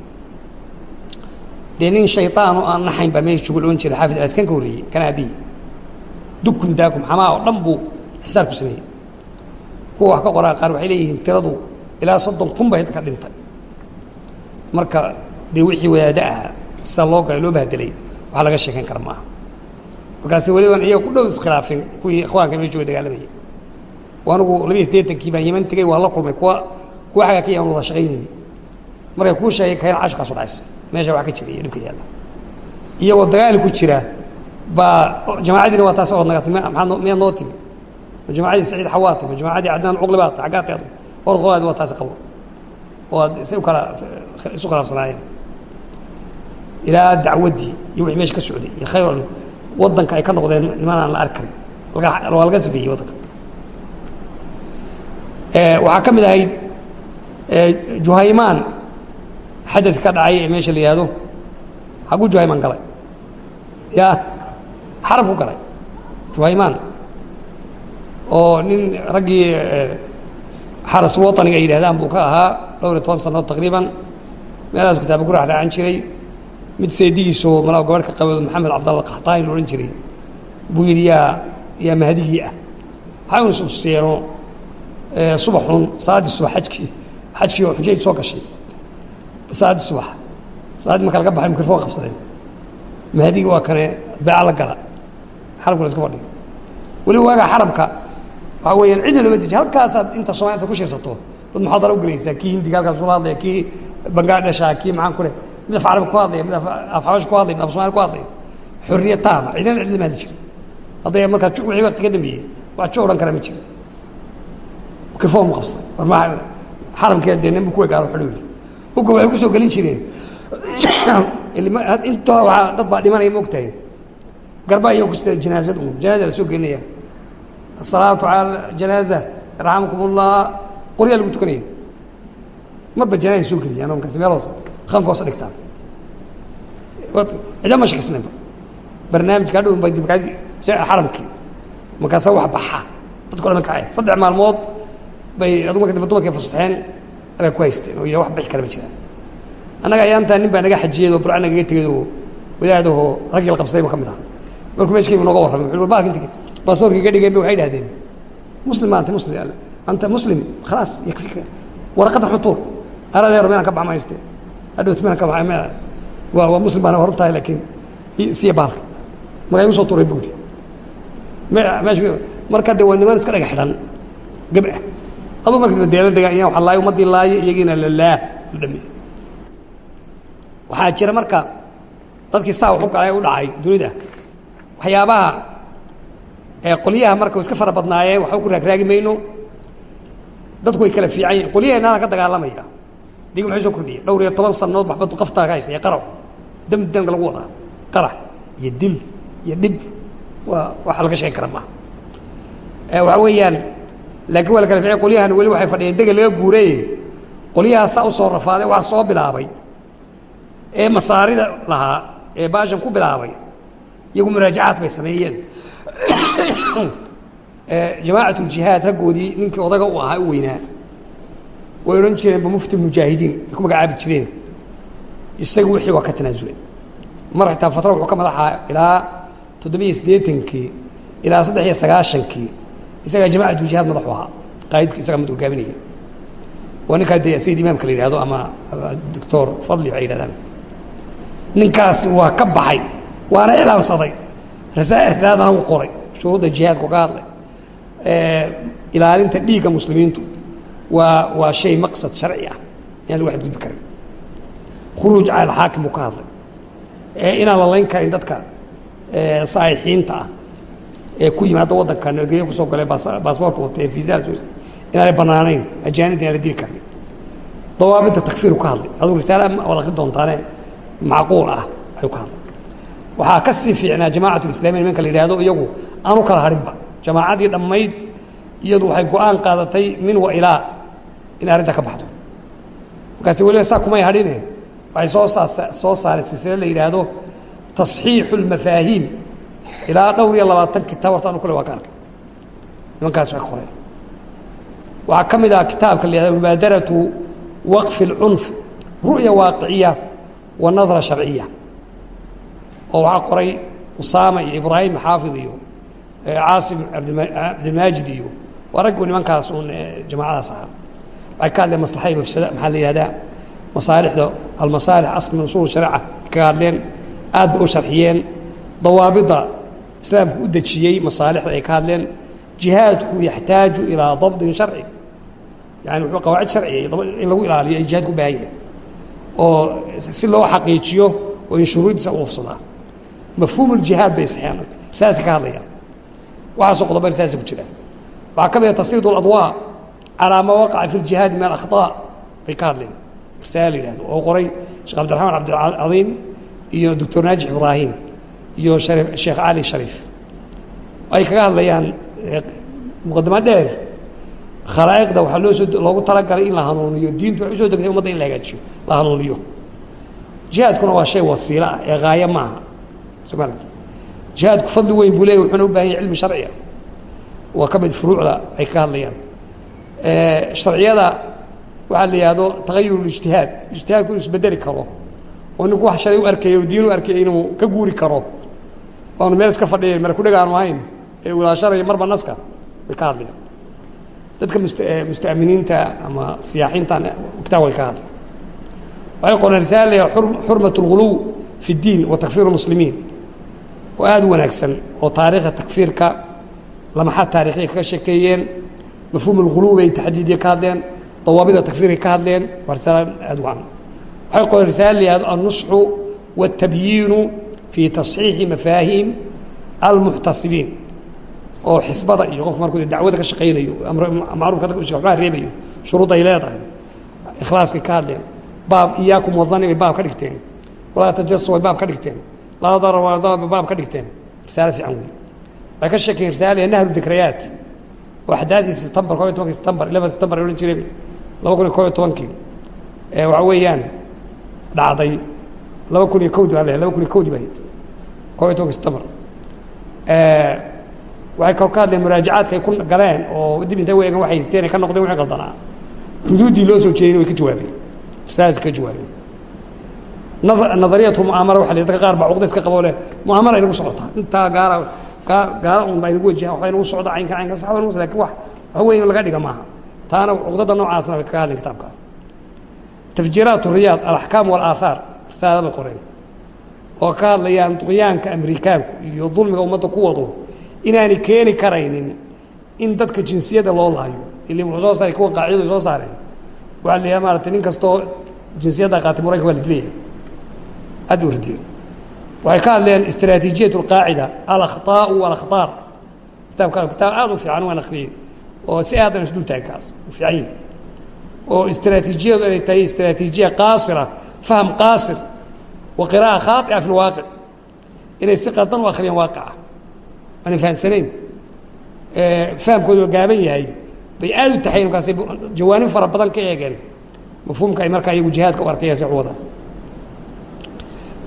Dee nin shaytaan oo aan naxayn baa meesha la odhan jiray xaafid alaskan ka horreeyey kana abiyi dukun daakum xamaa oo dhan buu xisaab ku sameeyey. Kuwa wax ka qoraa qaar waxay leeyihiin tiradu ilaa soddon kun bay dadka dhintay. Marka dee wixii wadaada ahaa sida loo galay loo bahdelay wax laga sheekayn kara maaha markaasi weliban iyaga ku dhow iskhilaafin kuwii ikhwaanka meesha jooga dagaalamayay anigu labiiyo siddeetankii baan yeman tegey waan la kulmay kuwa kuwa xagaa ka yaman wada shaqaynayni markay kuu sheegay kayn cashkaasu dhacays meesha wax ka jira iyo dhibka yaalla. Iyagoo dagaal ku jira baa jamaacadiina waa taas oo nagatay maaad miyaad noo timi ma jamaacadii saciid xawaa timi ma jamaacadii cadnaan cuqli baa tay aggaa teedu orad qolaadi waa taasi qabo. Oo aad si u kala isu khilaafsanaayeen ilaa dacwaddii iyo wixii meesha ka socday iyo khayr waddanka ay ka noqdeen niman la arkan waa laga sifeeyey waddanka. Waxaa ka mid ahayd juhaymaan. Xadad ka dhacay ee meesha la yihahdo xaguu juhaymaan galay. Ya xarafku galay. Juhaymaan. Oo nin raggii xarasul waطaniga ay yidhahdaan buu ka ahaa dhowr iyo toban sannadood taqriiban. Meelahaas kitaaba gurax raacan jiray mid seedigiisoo malaa gabadh ka qabeed maxamed cabdalla qaxtaani la odhan jiray. Buu yidhi yaa yaa mahdigii ah. Waxay un isuseeno subaxun salaaddii subax ajkii xajkii oo xujayd soo gashay. Salaaddii subax salaaddii marka laga baxay mikrofon qabsadeen. Mahdigii waa kane beeca la gala. Xarabka la iska fadhiyo. Weliba waagaa xarabka waxaa weeyaan cidna lama deji halkaasaad inta somalia intaad ku shirsato dad muxaadara u gelaysaa kii hindiga halkaas ula hadlaya kii bangladesha kii maxaan ku leh mid af carabi ku hadlaya mid af xabash ku hadlaya mid af somaali ku hadlaya. Xorriya taama cidina cidna ma hadli jirin. Hadday markaa wixii waqti ka dambeeyey wax jo odhan kara ma jiro mikrofon mu qabsaday war ma xaramkeeda dee nin bu ku egaaro xidho yidhi hubka waxay ku soo gelin jireen. Inta waa dad baa dhimanaya ma ogtahay. Garbaa iyo ku sita janaazad un janaaza la soo gelinaya. Asalaatu cala janaaza yarxamukum ullah qoryaa lagu tukanaya. Marba janaaza soo geliya ano markaas meel hoose khanka hoose dhigtaan cidla ma shakisnayba barnaamijka hadhow ba dibkaadi xaramkii markaasa wax baxa dadku dhama kacay saddex maalmood bay adu marka dambe dumarkay fasaxeen alaa ku haysteen oo wax bixi kara ma jiraan annaga ayaantaa nin baa naga xajiyey oo burca nagaga tegay oo wadaadahoo raggii la qabsaday ba ka mid aha markuu meeshkayba nooga warramay wuxuu baalka inta baasportka iga dhigeen ba waxay dhahdeen muslim ma anta muslim anta muslim khalaas yakfika waraqadda xutuur aradeero meelaan ka bax meelaan ka meel waa muslim baana horan tahay laakiin siya baalka markaa igu soo turay meesha marka de waa niman iska dhaga xidhan gab ah aduu marka dambe deela degaa iyan waa laayo ummaddii laayo iyagiina la laa la dhameey waxaa jira marka dadkii saa galay u dhacay dunida. Waxyaabaha qolyaha marka iska fara badnaayeen waxba ku raagraagi mayno. Dadku way kala fiican yihiin qolyaheena halka ka dagaalamaya diga maxay soo kordhiyay dhowr iyo toban sannadood waxba qaftaa ka haysa iyo qaraw. Dam damka lagu wadaa qarax iyo dil iyo dhib. Waa waxa laga sheegi kara maaha waxaa weeyaan laakiin waa la kala fiican qolyahan weli waxay fadhiyeen dega laga guuray qolyaha saa u soo rafaaday waxaa soo bilaabay. Ee masaarida lahaa ee baashan ku bilaabay iyagu muraajacaad bay sameeyeen. Jamaacat uljihaad raggoodii ninkii odaga u ahaa u weynaa way odhan jireenba mufti mujaahidiin ku magacaabi jireen. Isaga wixii waa ka tanaasulay. Mar xitaa fatra wuxuu ka madaxaa ilaa toddobiyo siddeetankii ilaa saddex iyo sagaashankii. Isagaa jamacatu jihaad madaxu ahaa. Qaa'idka isagaa mid hogaaminaya waa ninkaa dee sayid imaamka la yidhahdo ama doctor fadli waxay yidhahdaan ninkaasi waa ka baxay. Waana ilaansaday risaaladana u qoray. Shuruudda jihaadku ka hadlay. Ilaalinta dhiigga muslimiintu waa waa shay maqsad sharci ah. Inaan lagu xadgudbi karin. Khuruuj cala alxaakim buu ka hadlay. Inaan la layn karin dadka saa'ixiinta ah. Ee ku yimaada waddanka nabadgelyo ku soo galay baasboorka wata ee viisa inaanay bannaanayn ajaanibta inaan la dili karin. Dawaabidda takfiiru ka hadlay. Aduu risaale waad akri doontaane macquul ah ayuu ka hadlay. Waxaa ka sii fiicnaa jamacat islamiya nimanka la yidhahdo iyagu aanu kala harinba. Jamaacadii dhammayd iyadu waxay go'aan qaadatay min wa ilaa in arrinta ka baxdo. Markaasi weliba saa kumay hadhine waxay soo soo saareen silsile la yidhaahdo tasxiixu اlmafaahiim ilaa dhowr iyo labaatan kitaab horta anu kule waa ka arkay. Nimankaas ka qoreen. Waxaa ka mid ah kitaabka la yihahdo mubaadaratu waqfi اlcunf ru'ya waaqiciya wa nadra sharciya oo waxaa qoray usaama iyo ibraahim xaafid iyo caasim cabdilmaajid iyo waa raggu nimankaas uun jamaacadaas ahaa. waxay ka hadleen maslaxa iyo mafsada maxaa la yihahdaa masaalixda almasaalix asl min usul sharica kaga hadleen aad bay u sharxiyeen. Dawaabidda islaamku u dejiyey masaalixda ay ka hadleen. Jihaadku yaxtaaju ilaa dabdin sharci. Yani wuxuu qawaacid sharciya in lagu ilaaliyo ay jihaadku u baahan yahay oo si loo xaqiijiyo oo in shuruuddiisa u ufsadaa mafhuum uljihaad bay saxeen risaasay ka hadlayaan. Waxaasoo qodoba risaasa ku jiraan waxaa ka mid a tasiid اladwaa calaa maa waqaca fi ljihaadi min alakطaa bay ka hadleen risaala la yihahdo oo qoray sheekh cabdiraxmaan cabdilcadiim iyo doctor naajix ibraahim iyo sheekh cali shariif ay kaga hadlayaan muqadamo dheer. Khalaa'iqda waxaa loo soo loogu talagalay in la hanuuniyo. Diintu waxay u soo degtay umadda in la hagaajiyo la hanuuniyo. Jihaadkuna waa shay wasiilo ah ee haayo ma aha. Soo ma aragti jihaadku fadli weyn buu leeyay wuxuuna u baahan yahay cilmi sharci. Ah waa ka mid furuucda ay ka hadlayaan harciyada waxaa la yihahdo taqayur ijtihaad. Ijtihaadku inu isbedeli karo. Oo ninku wax shalay u arkaya diin u arkaya inuu ka guuri karo. Oanu meel iska fadhiyan mare kudheg aanu ahayn ee ilaashanaya marba naska way ka hadleen dadka must ama siyaaxiintan kitaab way ka hadleen waxay qoreen risaalaya xurmat اlguluw fi اdiin wa takfir muslimiin. Oo aada u wanaagsan oo taariikha takfiirka lamaxaad taarikhiya kaga sheekeeyeen mafhuum اlghuluw bay taxdiidiye ka hadleen dawaabida takfiirkay ka hadleen waa risaala wacan waxay qoreen risaala la yihahdo annusxu waاtabyiinu fi tasxiixi mafaahim almuxtasibiin oo xisbada iyo qofku markuu dacwada ka shaqaynayo u waxbaa reebayo shuruud ay leedahay ikhlaaskay ka hadleen baab iyaakum wadani bay baab ka dhigteen walaa tajasu bay baab ka dhigteen laa darar walaa darar bay baab ka dhigteen risaalo fiican wey waxay ka sheekeen risaala nahru dikrayaat oo axdaadii sebtembar koob iyo tobankii sebtembar eleven sebtembar ay odhan jireen laba kun iyo koob iyo tobankii. Waxa weeyaan dhacday laba kun iyo kowdi baan lehay laba kun iyo kowdi baa hayd koob iyo tobankii sebtembar waxay kor ka hadleen muraajacaadka ay ku galeen oo dib intay u eegan waxay haysteen ay ka noqdeen wixii qaldanaa xuduuddii loo soo jeedin way ka jawaabeen. Risaalaas ka jawaabeen. Nadariyatu mu'aamara waxa la dadka qaar baa cuqda iska qaboo leh mu'aamara inagu socotaa. Intaa gaara gaa gaala un baa inagu wajahan waxba inagu socda caynka caynka sax inagu laakiin wax wax weyn laga dhiga maaha. Taana cuqdada noocaasna way kaga hadleen kitaabka. Tafjiiraat riyaad alaxkaam walaahaar risaala bay qoreen oo ka hadlayaan duqyaanka amerikaanku iyo dulmiga ummadda ku wado inaanay keeni karaynin in dadka jinsiyadda loo laayo. Ili wuxuu soo saaray kuwa qaacidadu soo saareen. Waxaa la yidhaha maarata nin kastoo jinsiyadda qaatay maraykanka waa la dilaya aad hordiyeen waxay ka hadleen istraatiijiyat اlqaacida alakhtaaءu walakhطaar kitaabka kitaab aad u fiican waan akriyey oo si aadan isdul taagin kaas fiican yihi oo istraatiijiyadu inay tahay istraatiijiya qaasira fahm qaasir wa qiraa'a khaaطica fi lwaaqic inay si qaldan u akriyaan waaqica aanay fahamsanayn fahamkoodu gaaban yahay bay aad u taxayn markaasay jawaanib fara badan ka eegeen mafhuumka ay markaa iyagu jihaadka u arkayaan si wadaan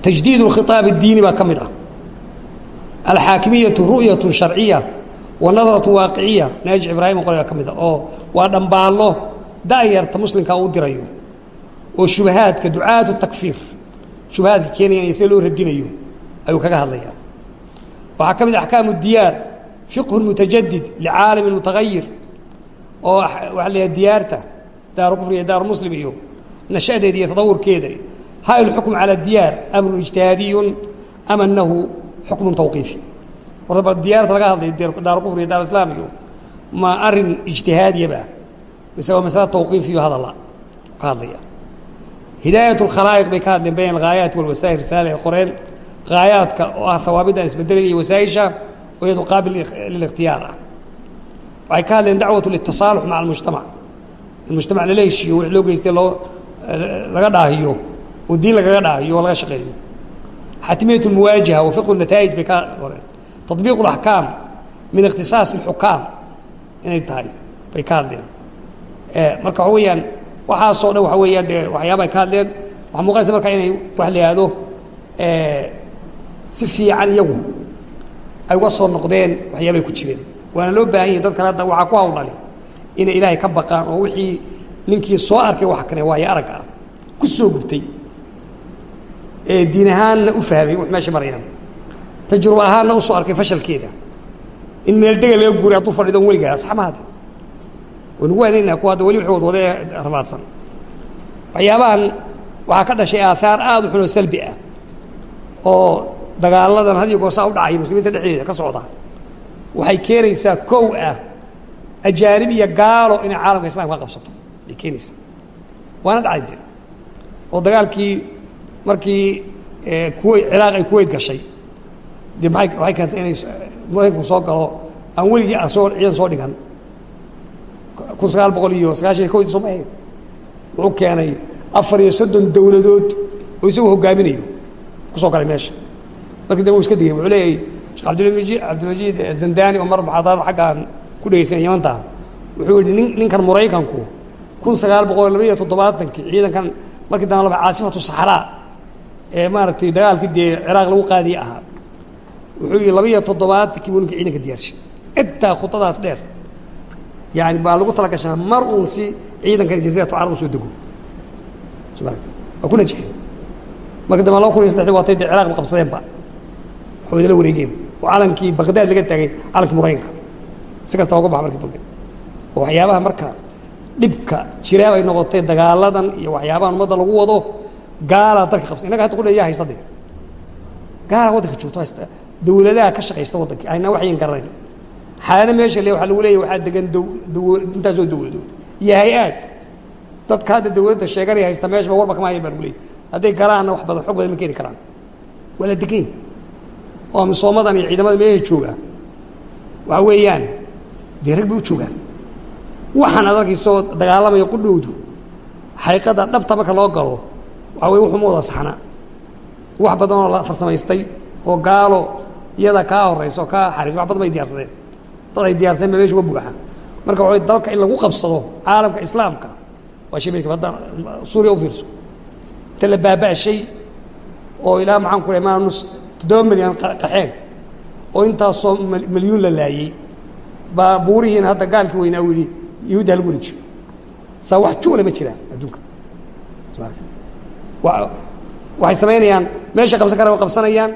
تجديد الخطاب الديني baa ka mid ah الحاakمية رؤية شharciية ونظرة واaقعية ناجح ibrahim qol ka mid a oo waa dhambaalo da'yarta muslimka u dirayo oo شhubahaadka duعaaة التكفيir شhubahaadka keenaya se loo radinayo ayuu kaga hadlaya waxaa ka mid أحكاaم الدiyaar fiqhu mutajadid licaalami mutagayir oo waxaa la diyaarta daaru kufr iyo daaru muslim iyo nashadeeda iyo tadawurkeeda hal اlxukm calى diyaar amru ijtihaadiyun am anahu xukmu tawqiifi horta bal diyaarta laga hadlay daaru kufr iyo daaru islaam iyo ma arin ijtihaadiyaba mise waa masale tawqiifiyo hadala ka hadlaya hidaayat اlkhalaa'iq bay ka hadleen bayn alghaayaati walwasaa'il risaale ay qoreen haayaadka oo ah hawaabidda aan isbedelin iyo wasaaisha oo iyadu qaabil lilikhtiyaar ah waxay ka hadleen dacwat litasaalux maca almujtamac in mujtamac lala heshiiyo wix loo geystay loo laga dhaahiyo oo diin lagaga dhaahiyo oo laga shaqeeyo xatimiyat اlmuwaajaha wa fiqhu nataa'ij bay ka qoreen taطbiiq اlaxkaam min ikhtisaas اlxukaam inay tahay bay ka hadleen marka waxa weeyaan waxaasoo dhan waxa weeyaan dee waxyaaba ay ka hadleen waxaa muuqanaysa marka inay wax la yihahdo si fiican iyagu ay uga soo noqdeen waxyaabay ku jireen waana loo baahan yahi dadkan hadda waxaa ku hawlani inay ilaahay ka baqaan oo wixii ninkii soo arkay wax kane waayo arag ah ku soo gubtay ee diin ahaanna u fahmay wax meesha marayaan. Tajruba ahaanna u soo arkay fashalkeeda. In meeldega laga guuray hadduu fadhido weligaa asxamahade waynu gu wanaynaa kuwa hadda weli wxu wadwade rabaadsan. Waxyaabahan waxaa ka dhashay aahaar aada u xun oo salbi ah oo dagaaladan had iyo goor saa u dhacay muslimiinta dhexdeeda ka socda. Waxay keenaysaa kow ah ajaanib iyo gaalo inay caalamka islamka ka qabsato. Ay keenaysaa. Waana dhacay de oo dagaalkii markii kuwa ciraaq ay kuweyt gashay. De maay waxay keentay inay maraykanku soo galo aan weligii asoo ciidan soo dhigan. Kun sagaal boqol iyo sagaashan iyo kowdii soo ma ahayn. Wuxuu keenay afar iyo soddon dowladood oo isagu hogaaminayo. Kusoo galay meesha. Markii dambe u iska digay wuxuu leeyahay sheekh abdilmajid cabdilmajiid zandani oo mar muxaadara xaggaan ku dhegeysanay yamanta wuxuu yihi nin ninkan maraykanku kun sagaal boqol laba iyo toddobaatankii ciidankan markii dambe laba caasifatu saxraa ee maaragtay dagaalkii dee ciraaq lagu qaadiye ahaa wuxuu yihi laba iyo toddobaatankii buu ninka ciidanka diyaarshay intaa khudadaas dheer yani baa lagu tala gashaa mar uun si ciidankan jaziiratu carab u soo dego. Waa ku najixeen marka dambe laba kun iyo saddexdii waatay dee ciraaq ba? Qabsadeenba waxba idala wareegeen. Oo calankii baqdaad laga taagay calankii muraykanka si kastaba uga baxa markii dambe. Oo waxyaabaha marka dhibka jiraa bay noqotay dagaaladan iyo waxyaabahan ummadda lagu wado gaalaa dalka qabsa innaga hadda qudhe yaa haysta dee gaalaa waddanka joogto haysta. Dawladaha ka shaqaysta waddankii ayna waxyan garanayn xaalana meesha le waa lagu leeya waxaa degan intaasoo dawladood. Iyo hay'aad dadka hadda dawladda sheeganaya haysta meeshaba warba kama hayan baa lagu hadday galaanna wax badan xog badan ma keeni karaan. Waa la degeyn oo amisoomadan iyo ciidamada meesha jooga. Waxa weeyaan. Dee rag bay u joogaan. Waxaan ad arkaysoo dagaalamaya qudhowdu. Xaqiiqada dhabta marka loo galo waxa wey wuxuma wada saxna wax badan oo la farsamaystay oo gaalo iyada kaa horeysa oo kaa xariis wax badan bay diyaarsadeen. Dad ay diyaarsadeen ba meesha uga buuxa. Marka waxa dalka in lagu qabsado caalamka islaamka waa shay milka badda suuriya u fiirso. Inta la baaba'shay oo ilaa maxaan ku maa nus toddoba milyan qaxeen oo intaasoo milyuun la laayey baa buurihiina hadda gaalkii weynaa u yidhi yahuudda halagu wareejiyo saa wax juula ma jiraan adduunka waxay samaynayaan meesha qabsan kara way qabsanayaan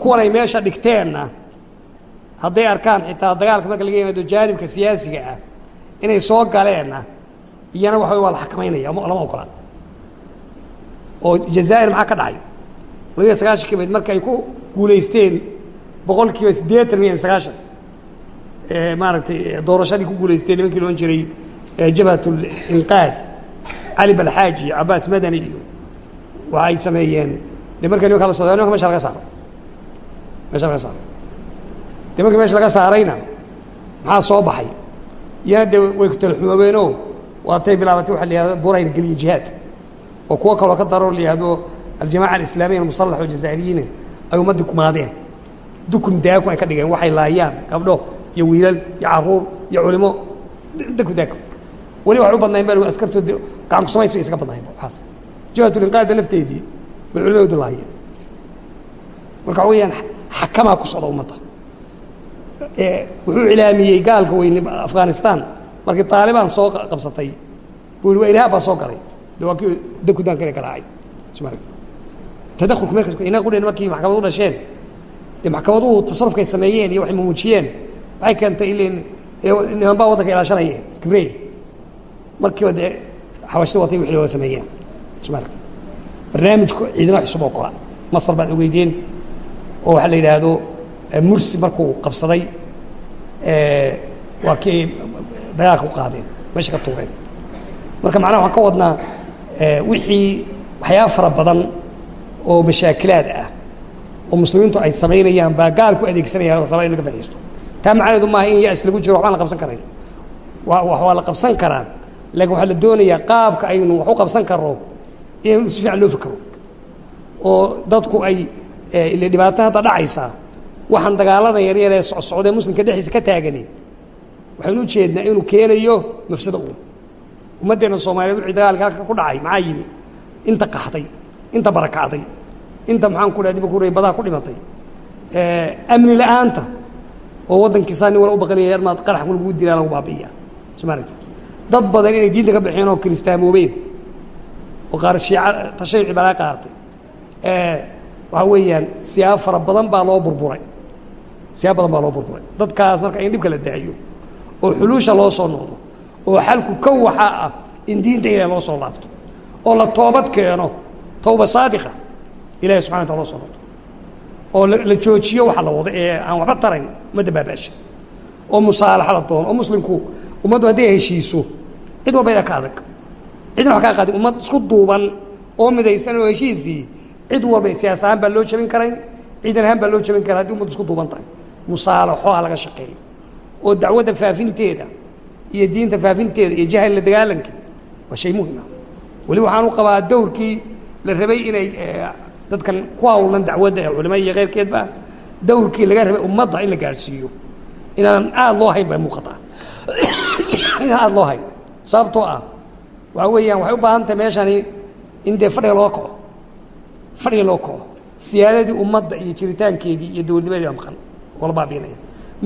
kuwan ay meesha dhigteenna. Hadday arkaan xitaa dagaalka marka laga yimaado jaanibka siyaasiga ah inay soo galeenna iyana waxa waa la xakamaynaya lama ogola. Oo jazaa'ir maxaa ka dhacay? Labiya sagaashan kiibayd marka ay ku guulaysteen boqol kiiba siddeetan miya sagaashan. Maaragtay doorashadii ku guulaysteen nimankii loon jiray jabhat linqaad cali balxaaji iyo cabaas madani iyo waxay sameeyeen de marka nimanka la socda nimanka meesha laga saaro meesha laga saaro de markii meesha laga saarayna maxaa soo baxay iyana de way ku talaxumoobeenoo waatay bilaabatay waxa la yihahdo buuraha geliya jihaad oo kuwo kaloo ka daroo la yihahdo aljamaca alislamiya almusalax aljazaa'iriyiina ay ummaddii kumaadeen dukun daakun ay ka dhigeen waxay laayaan gabdho iyo wiilal iyo carruur iyo culimo daku daako weli waxay u badnayn ba askartood gacan ku samays bay isaga badnayn waxaas jabhatulinqaada lafteedii bay culimadoodu laayeen marka waxa weyaan xakamaa ku socda ummadda wuxuu ilaamiyey gaalka weyne afghanistan markii taalibaan soo qabsatay buu yihi waa irhaab baa soo galay de waa kii dakudankana garaacay smarata tadakulka meelkas inaga qudheen markii maxkamad u dhasheen dee maxkamaduhu tasarufkay sameeyeen iyo waxay mumuujiyeen waxay keentay ilin niman baa waddanka ilaashanaya kibrey markiiba dee xabashada watay wixii looga sameeyeen somaaragta barnaamijku ciidana cusub oo kola masar baad ogeydeen oo waxaa la yidhaahdo mursi markuu qabsaday waa kii dagaalka u qaadeen meesha ka tuureen marka macnaha waxaan ka wadnaa wixii waxyaaba fara badan oo mashaakilaad ah oo muslimiintu ay samaynayaan baa gaal ku adeegsanaya raba in laga fadhiisto taa macnaheedu maaha in yas lagu jiro waxbaan la qabsan karayn waa la qabsan karaa laakiin waxaa la doonayaa qaabka aynu wax u qabsan karno in si fiican loo fikro oo dadku ay ile dhibaato hadda dhacaysaa. Waxaan dagaalada yaryar ee socsocdee muslimka dhexdiisa ka taagani waxaynu u jeednaa inuu keenayo mafsado uun. Ummaddeena soomaaliyeed wixii dagaalka halka ku dhacay maxaa yimi? Inta qaxday inta barakacday inta maxaan ku dhaha diba kuray badaha ku dhimatay. Amni la'aanta oo waddankiisaa nin wala u baqanaya maad qarax lagu dilaa lagu baabi'iya soo maaragti dad badan inay diinta ka baxeen oo kiristaamoobeen oo qaar shiica tashayuci balaa qaadatay waxaa weeyaan siyaabo fara badan baa loo burburay. Siyaabo badan baa loo burburay. Dadkaas marka in dhibka la daayo oo xuluusha loo soo noqdo oo xalku ka waxa ah in diinta ilahay loo soo laabto oo la toobad keeno tawba saadiqa ilahi subxana wataala loo soo noqdo oo la joojiyo waxa la wado ee aan waxba tarayn ummadda baabaasha oo musaalaxa la doono oo muslimku ummaddu hadday heshiiso cid walba idaa ka adag cidna wax kaa qaadin ummad isku duuban oo midaysan oo heshiisii cid walba siyaas ahaan baa loo jabin karayn ciidan ahaan baa loo jabin kara haddi ummaddu isku duuban tahay. Musaalaxo ha laga shaqeeyo oo dacwadda faafinteeda iyo diinta faafinteeda iyo jahal la dagaalanka waa shay muhima weli waxaan u qabaa dawrkii la rabay inay dadkan ku hawlan dacwadda ee culimo iyo keyrkeedba dawrkii laga rabay ummadda in la gaadhsiiyo inaan aada loo hayn bay muuqataa. Inaan aada loo hayn. Sababtoo ah waxaa weeyaan waxay u baahan tahay meeshani in dee fadhiga loo kaco fadhiga loo kaco siyaadadii ummadda iyo jiritaankeedii iyo dowladnimadii maqan oo la baabiinaya.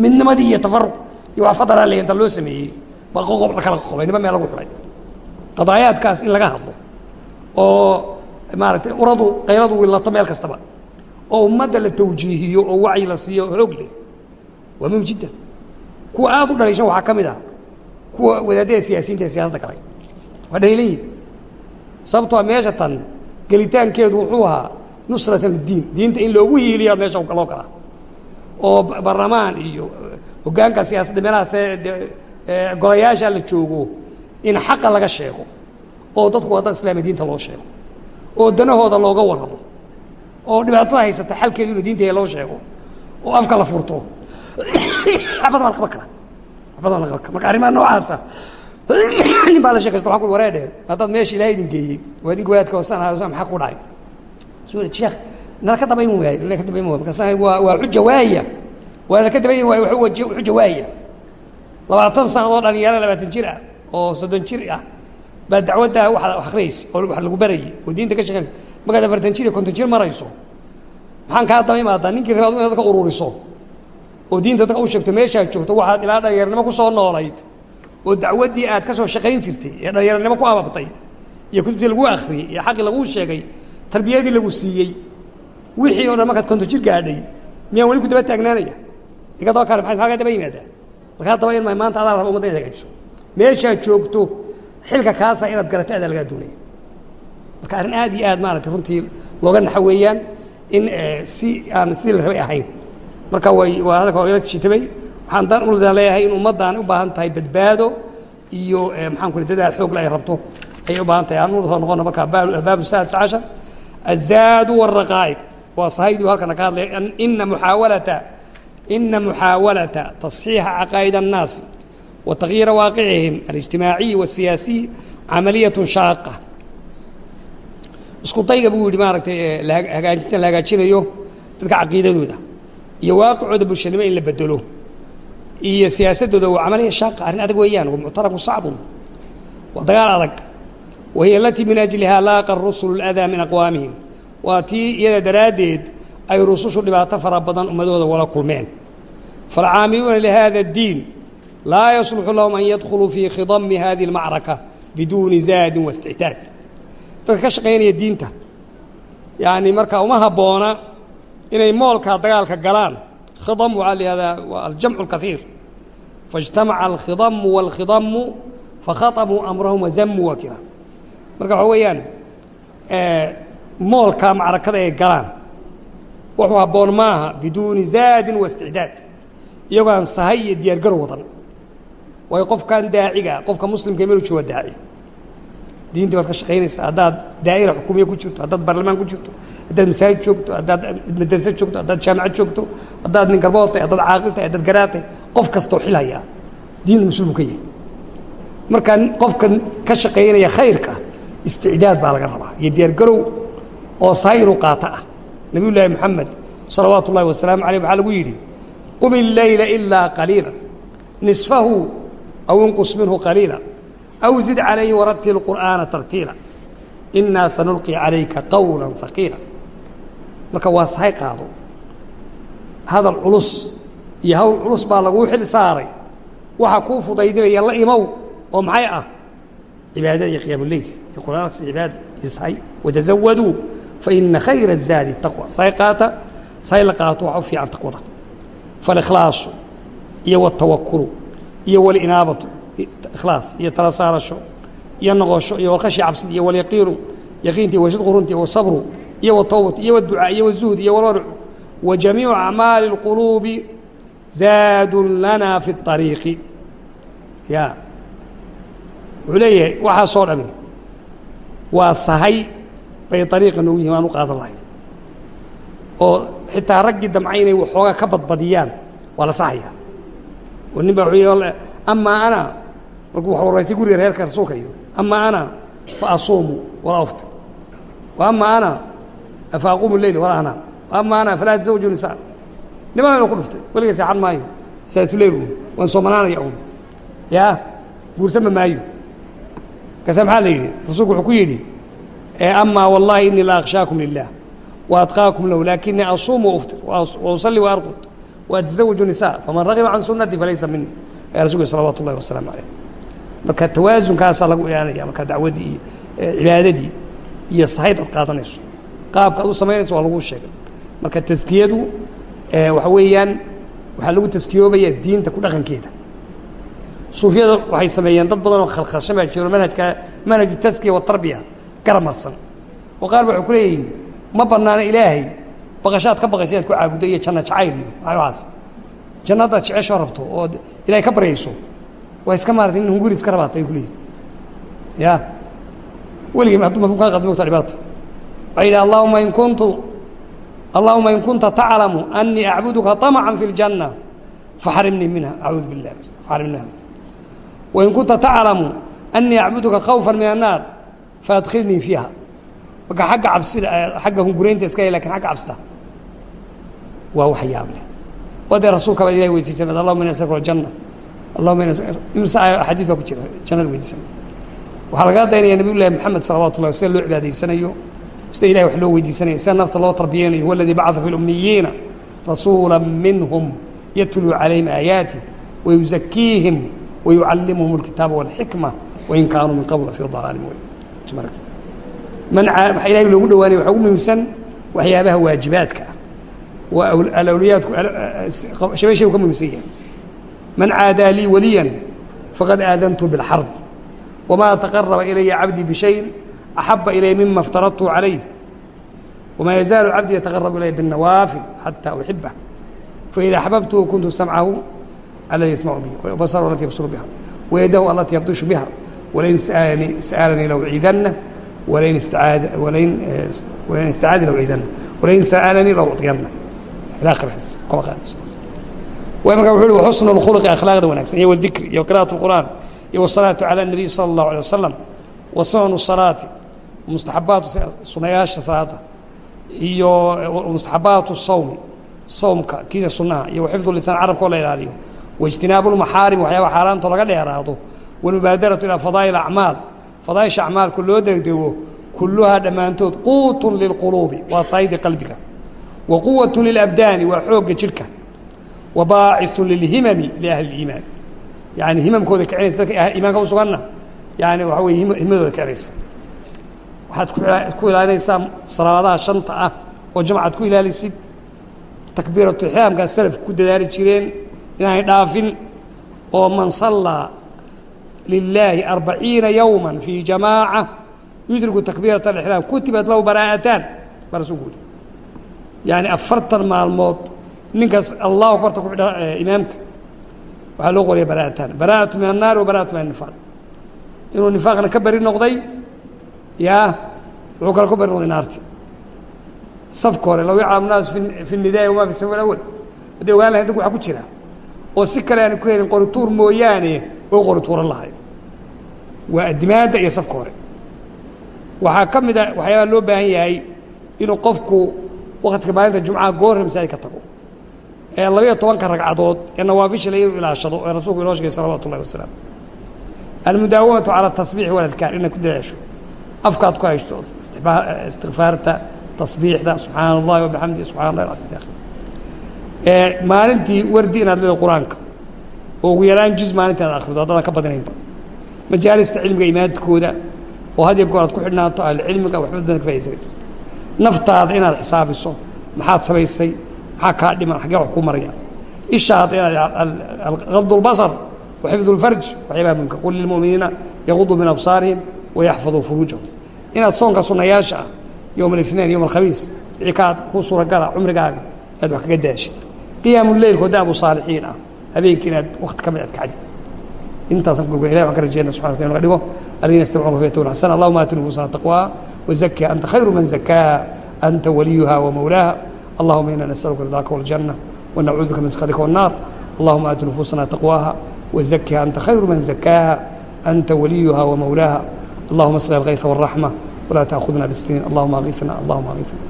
Midnimadii iyo tafaruq iyo waa fadalaa inta loo sameeyey baa qoqob la kala qoqobay. Nima meel lagu xidhay qadaayaadkaas in laga hadlo oo maaragtay uradu qayladu wilato meel kastaba oo ummadda la tawjiihiyo oo wacyi la siiyo xoog leh waa muhiim jiddan. Kuwa aada u dhalayshan waxaa ka mid ah kuwa wadaadada siyaasiyiinta ee siyaasadda galay waa dhaliilayihin sababtoo meesha tan gelitaankeedu wuxuu ahaa nusratan liddiin diinta in loogu hiiliya meesha loo galaa oo baarlamaan iyo hoggaanka siyaasadda meelahaas golayaasha la joogo in xaqa laga sheego. Oo dadku waa dad diinta loo sheego. Oo danahooda looga warramo oo dhibaatada haysata xalkeedu inu diinta loo sheego. Oo afka la furto. Waxbada baa la qaban karaa. Waxbada baa la qaban kara marka arrimaha noocaasa nin baa la sheekaysta waxaan ku wareedhe haddaad meesha ilahay idin geeyey. Waa idinka wadaadka hoosan ahaa maxaa ku dhacay suu yidhi sheekh nala ka dabayn waay nala ka dabayn waay markaas waa waa xuja waaya waa nala ka dabayn waay waxa xuja waaya labaatan sanadoo dhalinyaro labaatan jir ah oo soddon jir ah baa dacwadda wa wax akhriyaysa oo wax lagu barayay oo diinta ka shaqeynay markaad afartan jir iyo konton jir marayso maxaan kaa daba imaadaa ninkii rabaad inaad dadka ururiso oo diinta dadka u sheegto meeshaad joogto waxaad ilaa dhalinyarnimo ku soo noolayd oo dacwaddii aad ka soo shaqayn jirtay ee dhalinyarnimo ku ababtay iyo kutubtii lagu akhriyey iyo xaqii laguu sheegay tarbiyadii lagu siiyey wixii o dhan markaad konton jir gaadhay miyaan weli ku daba taagnaanaya? Iga daba kale maxaa kaa daba yimaadaa? Markaa daba in maanta adaa raba umadda inaad hagaajiso. Meeshaad joogto xilka kaasa inaad garatay adaa lagaa doonaya marka arrin aad iyo aad maaragtay runtii looga naxo weeyaan in si aan sidii la rabay ahayn. Marka way waa hadalka waa ila tashitabay waxaan dan uladan leeyahay in ummaddan u baahan tahay badbaado iyo maxaan ku dadaal xoogla ay rabto ayay u baahan tahay aan soo noqono marka albaabu saadis cashar الزاد والرقائق وصهيد وهلكنا كان إن محاولة إن محاولة تصحيح عقائد الناس وتغيير واقعهم الاجتماعي والسياسي عملية شاقة isku dayga buu yidhi maaragtay hagaajinta la hagaajinayo dadka caqiidadooda iyo waaqicooda bulshanimo in la bedelo iyo siyaasadooda waa camaliya shaaqa arrin adag weeyaan waa muctaraku sacbun waa dagaal adag wahiy alatii min ajlihaa laaqa rusulu اladaa min aqwaamihim waa tii iyada daraaddeed ay rusushu dhibaato fara badan ummadooda wala kulmeen falcaamiluuna lihada اddiin laa yasluxu lahum an yadkhuluu fii khidami hadihi اlmacraka biduuni zaadin waاstictaad dadka ka shaqaynaya diinta yani marka uma habboona inay moolka dagaalka galaan khidam waxaa la yihahdaa waa aljamcu اlkaiir faاجtamaca alkhidamu wاlkhidamu fakhaطamuu amrahum wazamuu waa kira marka waxaa weeyaan moolka macrakada ay galaan wuxuu habboon maaha biduuni zaadin wa isticdaad iyagoo aan sahay iyo diyaargarow wadan waayo qofkan daaciga qofka muslimka melu jooga daaci diintii baad ka shaqaynaysaa haddaad daa'ira xukuumiya ku jirto haddaad baarlamaan ku jirto haddaad masaajid joogto haddaad madrasa joogto haddaad jaamacad joogto haddaad nin garbood tahay haddaad caaqil tahay haddaad garaad tahay qof kastoo xil hayaa diinta muslimku ka yahay. Markaa qofkan ka shaqaynaya khayrka isticdaad baa laga rabaa. Iyo diyaargarow oo sahay inuu qaato ah. Nabiy llaahi moxamed salawaatu ullahi wasalaamu aleyh waxaa lagu yidhi qum illeyla ilaa qaliila nisfahu aw inqus minhu qaliila aw zid calayhi waratil qur'aana tartiila inaa sanulqi calayka qawla faqiila marka waa sahay qaado hadal culus iyo hawl culus baa laguu xil saaray waxaa kuu fudaydinaya la imow oo maxay ah cibaadada iyo qiyaamuleil iyo qur'aankas cibaada iyo sahay watazawaduu faina khayra zaadi taqwa sahay qaata sahay la qaato waxa u fiican taqwada falikhlaasu iyo watawakulu iyo walinaabatu ikhlaas iyo tala saarasho iyo noqosho iyo walkhashi cabsid iyo walyaqiinu yaqiintii washidqu runtii wasabru iyo watawbatu iyo waducaa iyo wazuhd iyo walwarcu wa jamiicu acmaali اlquluubi zaadun lana fi اariiqi ya wuxuu leeyahay waxaasoo dhami waa sahay bay ariiqa noogu yihiin aan u qaadan lahayn oo xitaa raggii damca inay waxoogaa ka badbadiyaan waa la saxaya oo nin baa wuxuu amaa ana markuu wax waraystay guriga reerka rasuulka iyo amaa ana fa asuumu walaa uftir wa amaa ana fa aquumu leyl walaa anaam wa amaa ana falaa atazawaju nisaa niman baynu ku dhuftay weliga seexan maayo saatuleyl un waan soomanaanaya un yaa guursanba maayo markaasa maxaa la yidhi rasuulku wuxuu ku yidhi أmا واللahi iنii la أkشhاaكم لله وأتقاaكم له لakiنii أصuم وأfطر وأصلي وأرقد وأتزوج نساء فmaن رغبa عan سuنتي فlaysa miني ya rasulk salawat الlahi وaسلام عaليه marka tawaaزunkaasaa lagu ilaanaya marka dacwaddii iyo cibaadadii iyo sahayd ad qaadanayso qaabka ad u samaynayso waa laguu sheegay. Marka taskiyadu waxa weeyaan waxaa lagu taskiyoobaya diinta ku dhaqankeeda. Suufiyada waxay sameeyeen dad badan oo khalkhalshan baa jiro manhajka manhaju taskiya watarbiya garamarsan oo qaar ba waxay ku leeyihiin ma banaana ilaahay baqashaad ka baqaysa inaad ku caabuddo iyo janno jacayl iyo waxyabahaas janno haddaad jeceshoo rabto oo ilahay ka baryayso waa iska maarata in hunguri iska rabaata ay ku leeyihin ya weligii hadduu mafhum kaa qadmi ogta dhibaato waxay yidhi allahuma in kuntu allahuma in kunta taclamu anii acbuduka طamcan fi اljanna faxrimnii minha acuudu bilah faxrimnii minha wain kunta taclamu anii acbuduka khawfa min الnaar faadkhilnii fiiha marka xagga cabsida xagga hunguraynta iska hay lakin xagga cabsida waa wax yaab leh waa dee rasuulka baa ilahi weydiisanad allahuma ina as'aluka aljanna baa ku jira jannada weydiisanay waxaa lagaa daynaya waxyaabaha waajibaadka ah waa alawliyaadku shabay shay u ka muhiimsan yahay man caadaa lii waliyan faqad aadantu biاlxarb wamaa taqaraba ilaya cabdii bishayin axaba ilay mima اftaradtu calayh wamaa yazaalu cabdii yataqarabu ilaya biالnawaafil xata uxibah faida axbabtuhu kuntu samcahu aladi yasmacu bihi wabasar alati yabsuru biha wayadahu alati yabdishu biha walain sa'alanii lawciidanna wlain istaad walain walain istacaadi lawciidanna walain sa'alanii lawcطiyanna ila akhir xadiis kama qaad way marka wuxuu uhi xusnu اlkhuluqi akhlaaqda wanaagsan iyo wاdikri iyo qira'aة اlqur'an iyo wالsalaatu calى الnabiy salى الlahu alيه wasalam wa sunanu الsalaati mustaxabaatu sunayaasha salaada iyo mustaxabaatu الsawmi sawmka kiisa sunaha iyo waxifdu lisaan carabka oo la ilaaliyo waijtinaabu اlmaxaarim waxyaaba xaaraanto laga dheeraado wاlmubaadaratu ilaa fadaa'il acmaal fadaaisha acmaalku loo degdego kulluhaa dhammaantood quutun lilquluubi waa saaydi qalbiga wa quwatun lilabdaani waa xoogga jidhka wa baaciثun lilhimami liahli اliimaan yani himamkooda kicinaysa dadka iimaanka u suganna yani waxa weye himadooda kicinaysa waxaad ku ilaalinaysaa salaadaha shanta ah oo jamcaad ku ilaalisid takbiiratu ixraamkaa salafka ku dadaali jireen inaanay dhaafin oo man sallaa lilaahi arbaciina yowma fii jamaaca yudriku takbiirat alixraam kutibat lahu baraa'ataan baa rasuulku uri yacni afartan maalmood ninkaas allahu korta ku xidha imaamka waxaa loo qoraya baraa'ataan. Baraa'atu min annaari wa bara'atu min annifaaq inuu nifaaqna ka beri noqday yaa wuxuu kale ku beri noqday naarti. Safka hore low yaclamu naasu fi nidaai wamaa fi safi alawal haddii ogaan lahayn dadku waxaa ku jira. Oo si kale aana ku helin qorituur mooyaane way qorituuran lahayd waa addimaadda iyo safka hore. Waxaa ka mid a waxyaabaha loo baahan yahay inuu qofku wakadka maalinta jumcaha goorre masaajid ka tago ee labayo tobanka ragcadood ee nawaafisha la ilaashado ee rasuulku inoo shegay salawatu ullahi wasalaam almudaawamatu cala atasbiixi waladkaar inaad ku dadaasho afkaad ku haysto istikfaarta tasbiixda subxaana allahi wabixamdihi subxana allahi alcadiim maalintii wardi inaad leedo qur'aanka oo ugu yaraan juz maalinta aad akhrido haddaadan ka badinaynba majaalista cilmiga imaadkooda oo had iyo goor aad ku xidhnaato ahlucilmiga waxba badan ka faisanaysa naftaada inaad xisaabiso maxaad samaysay maxaa kaa dhiman xaggee wax kuu maraya ishaada inaad gad اlbasar wa xifdu اlfarj waxyaabaha muhimka qul lilmu'miniina yaguduu min absaarihim wayaxfaduu furuujahum inaad soonka sunayaasha ah yowma الاثnain yowma alkhamiis wixii kaa ku suuragala cumrigaaga aad wax kaga daashid qiyaamu leilku hadda abu saalixiin ah habeenkii inaad wakti ka mid aad kacdid intaasan gurga ilahi waxaan ka rajeyna subxana wata naga dhigo aladiina yastamicuuna fayatawna xasana allahuma aati nufusana taqwaha wazakiha anta khayru man zakaaha anta waliyuha wamawlaaha allahuma ina nasaluka ridaaka waljanna wanacuudu bika min sakhatika wannaar allahuma aati nufusana taqwaha wazakiha anta khayru man zakaaha anta waliyuha wamawlaaha allahuma asqi alkayfa wاlraxma ولا تأخذنا بالسنين اللهم أغثنا اللهم أغثنا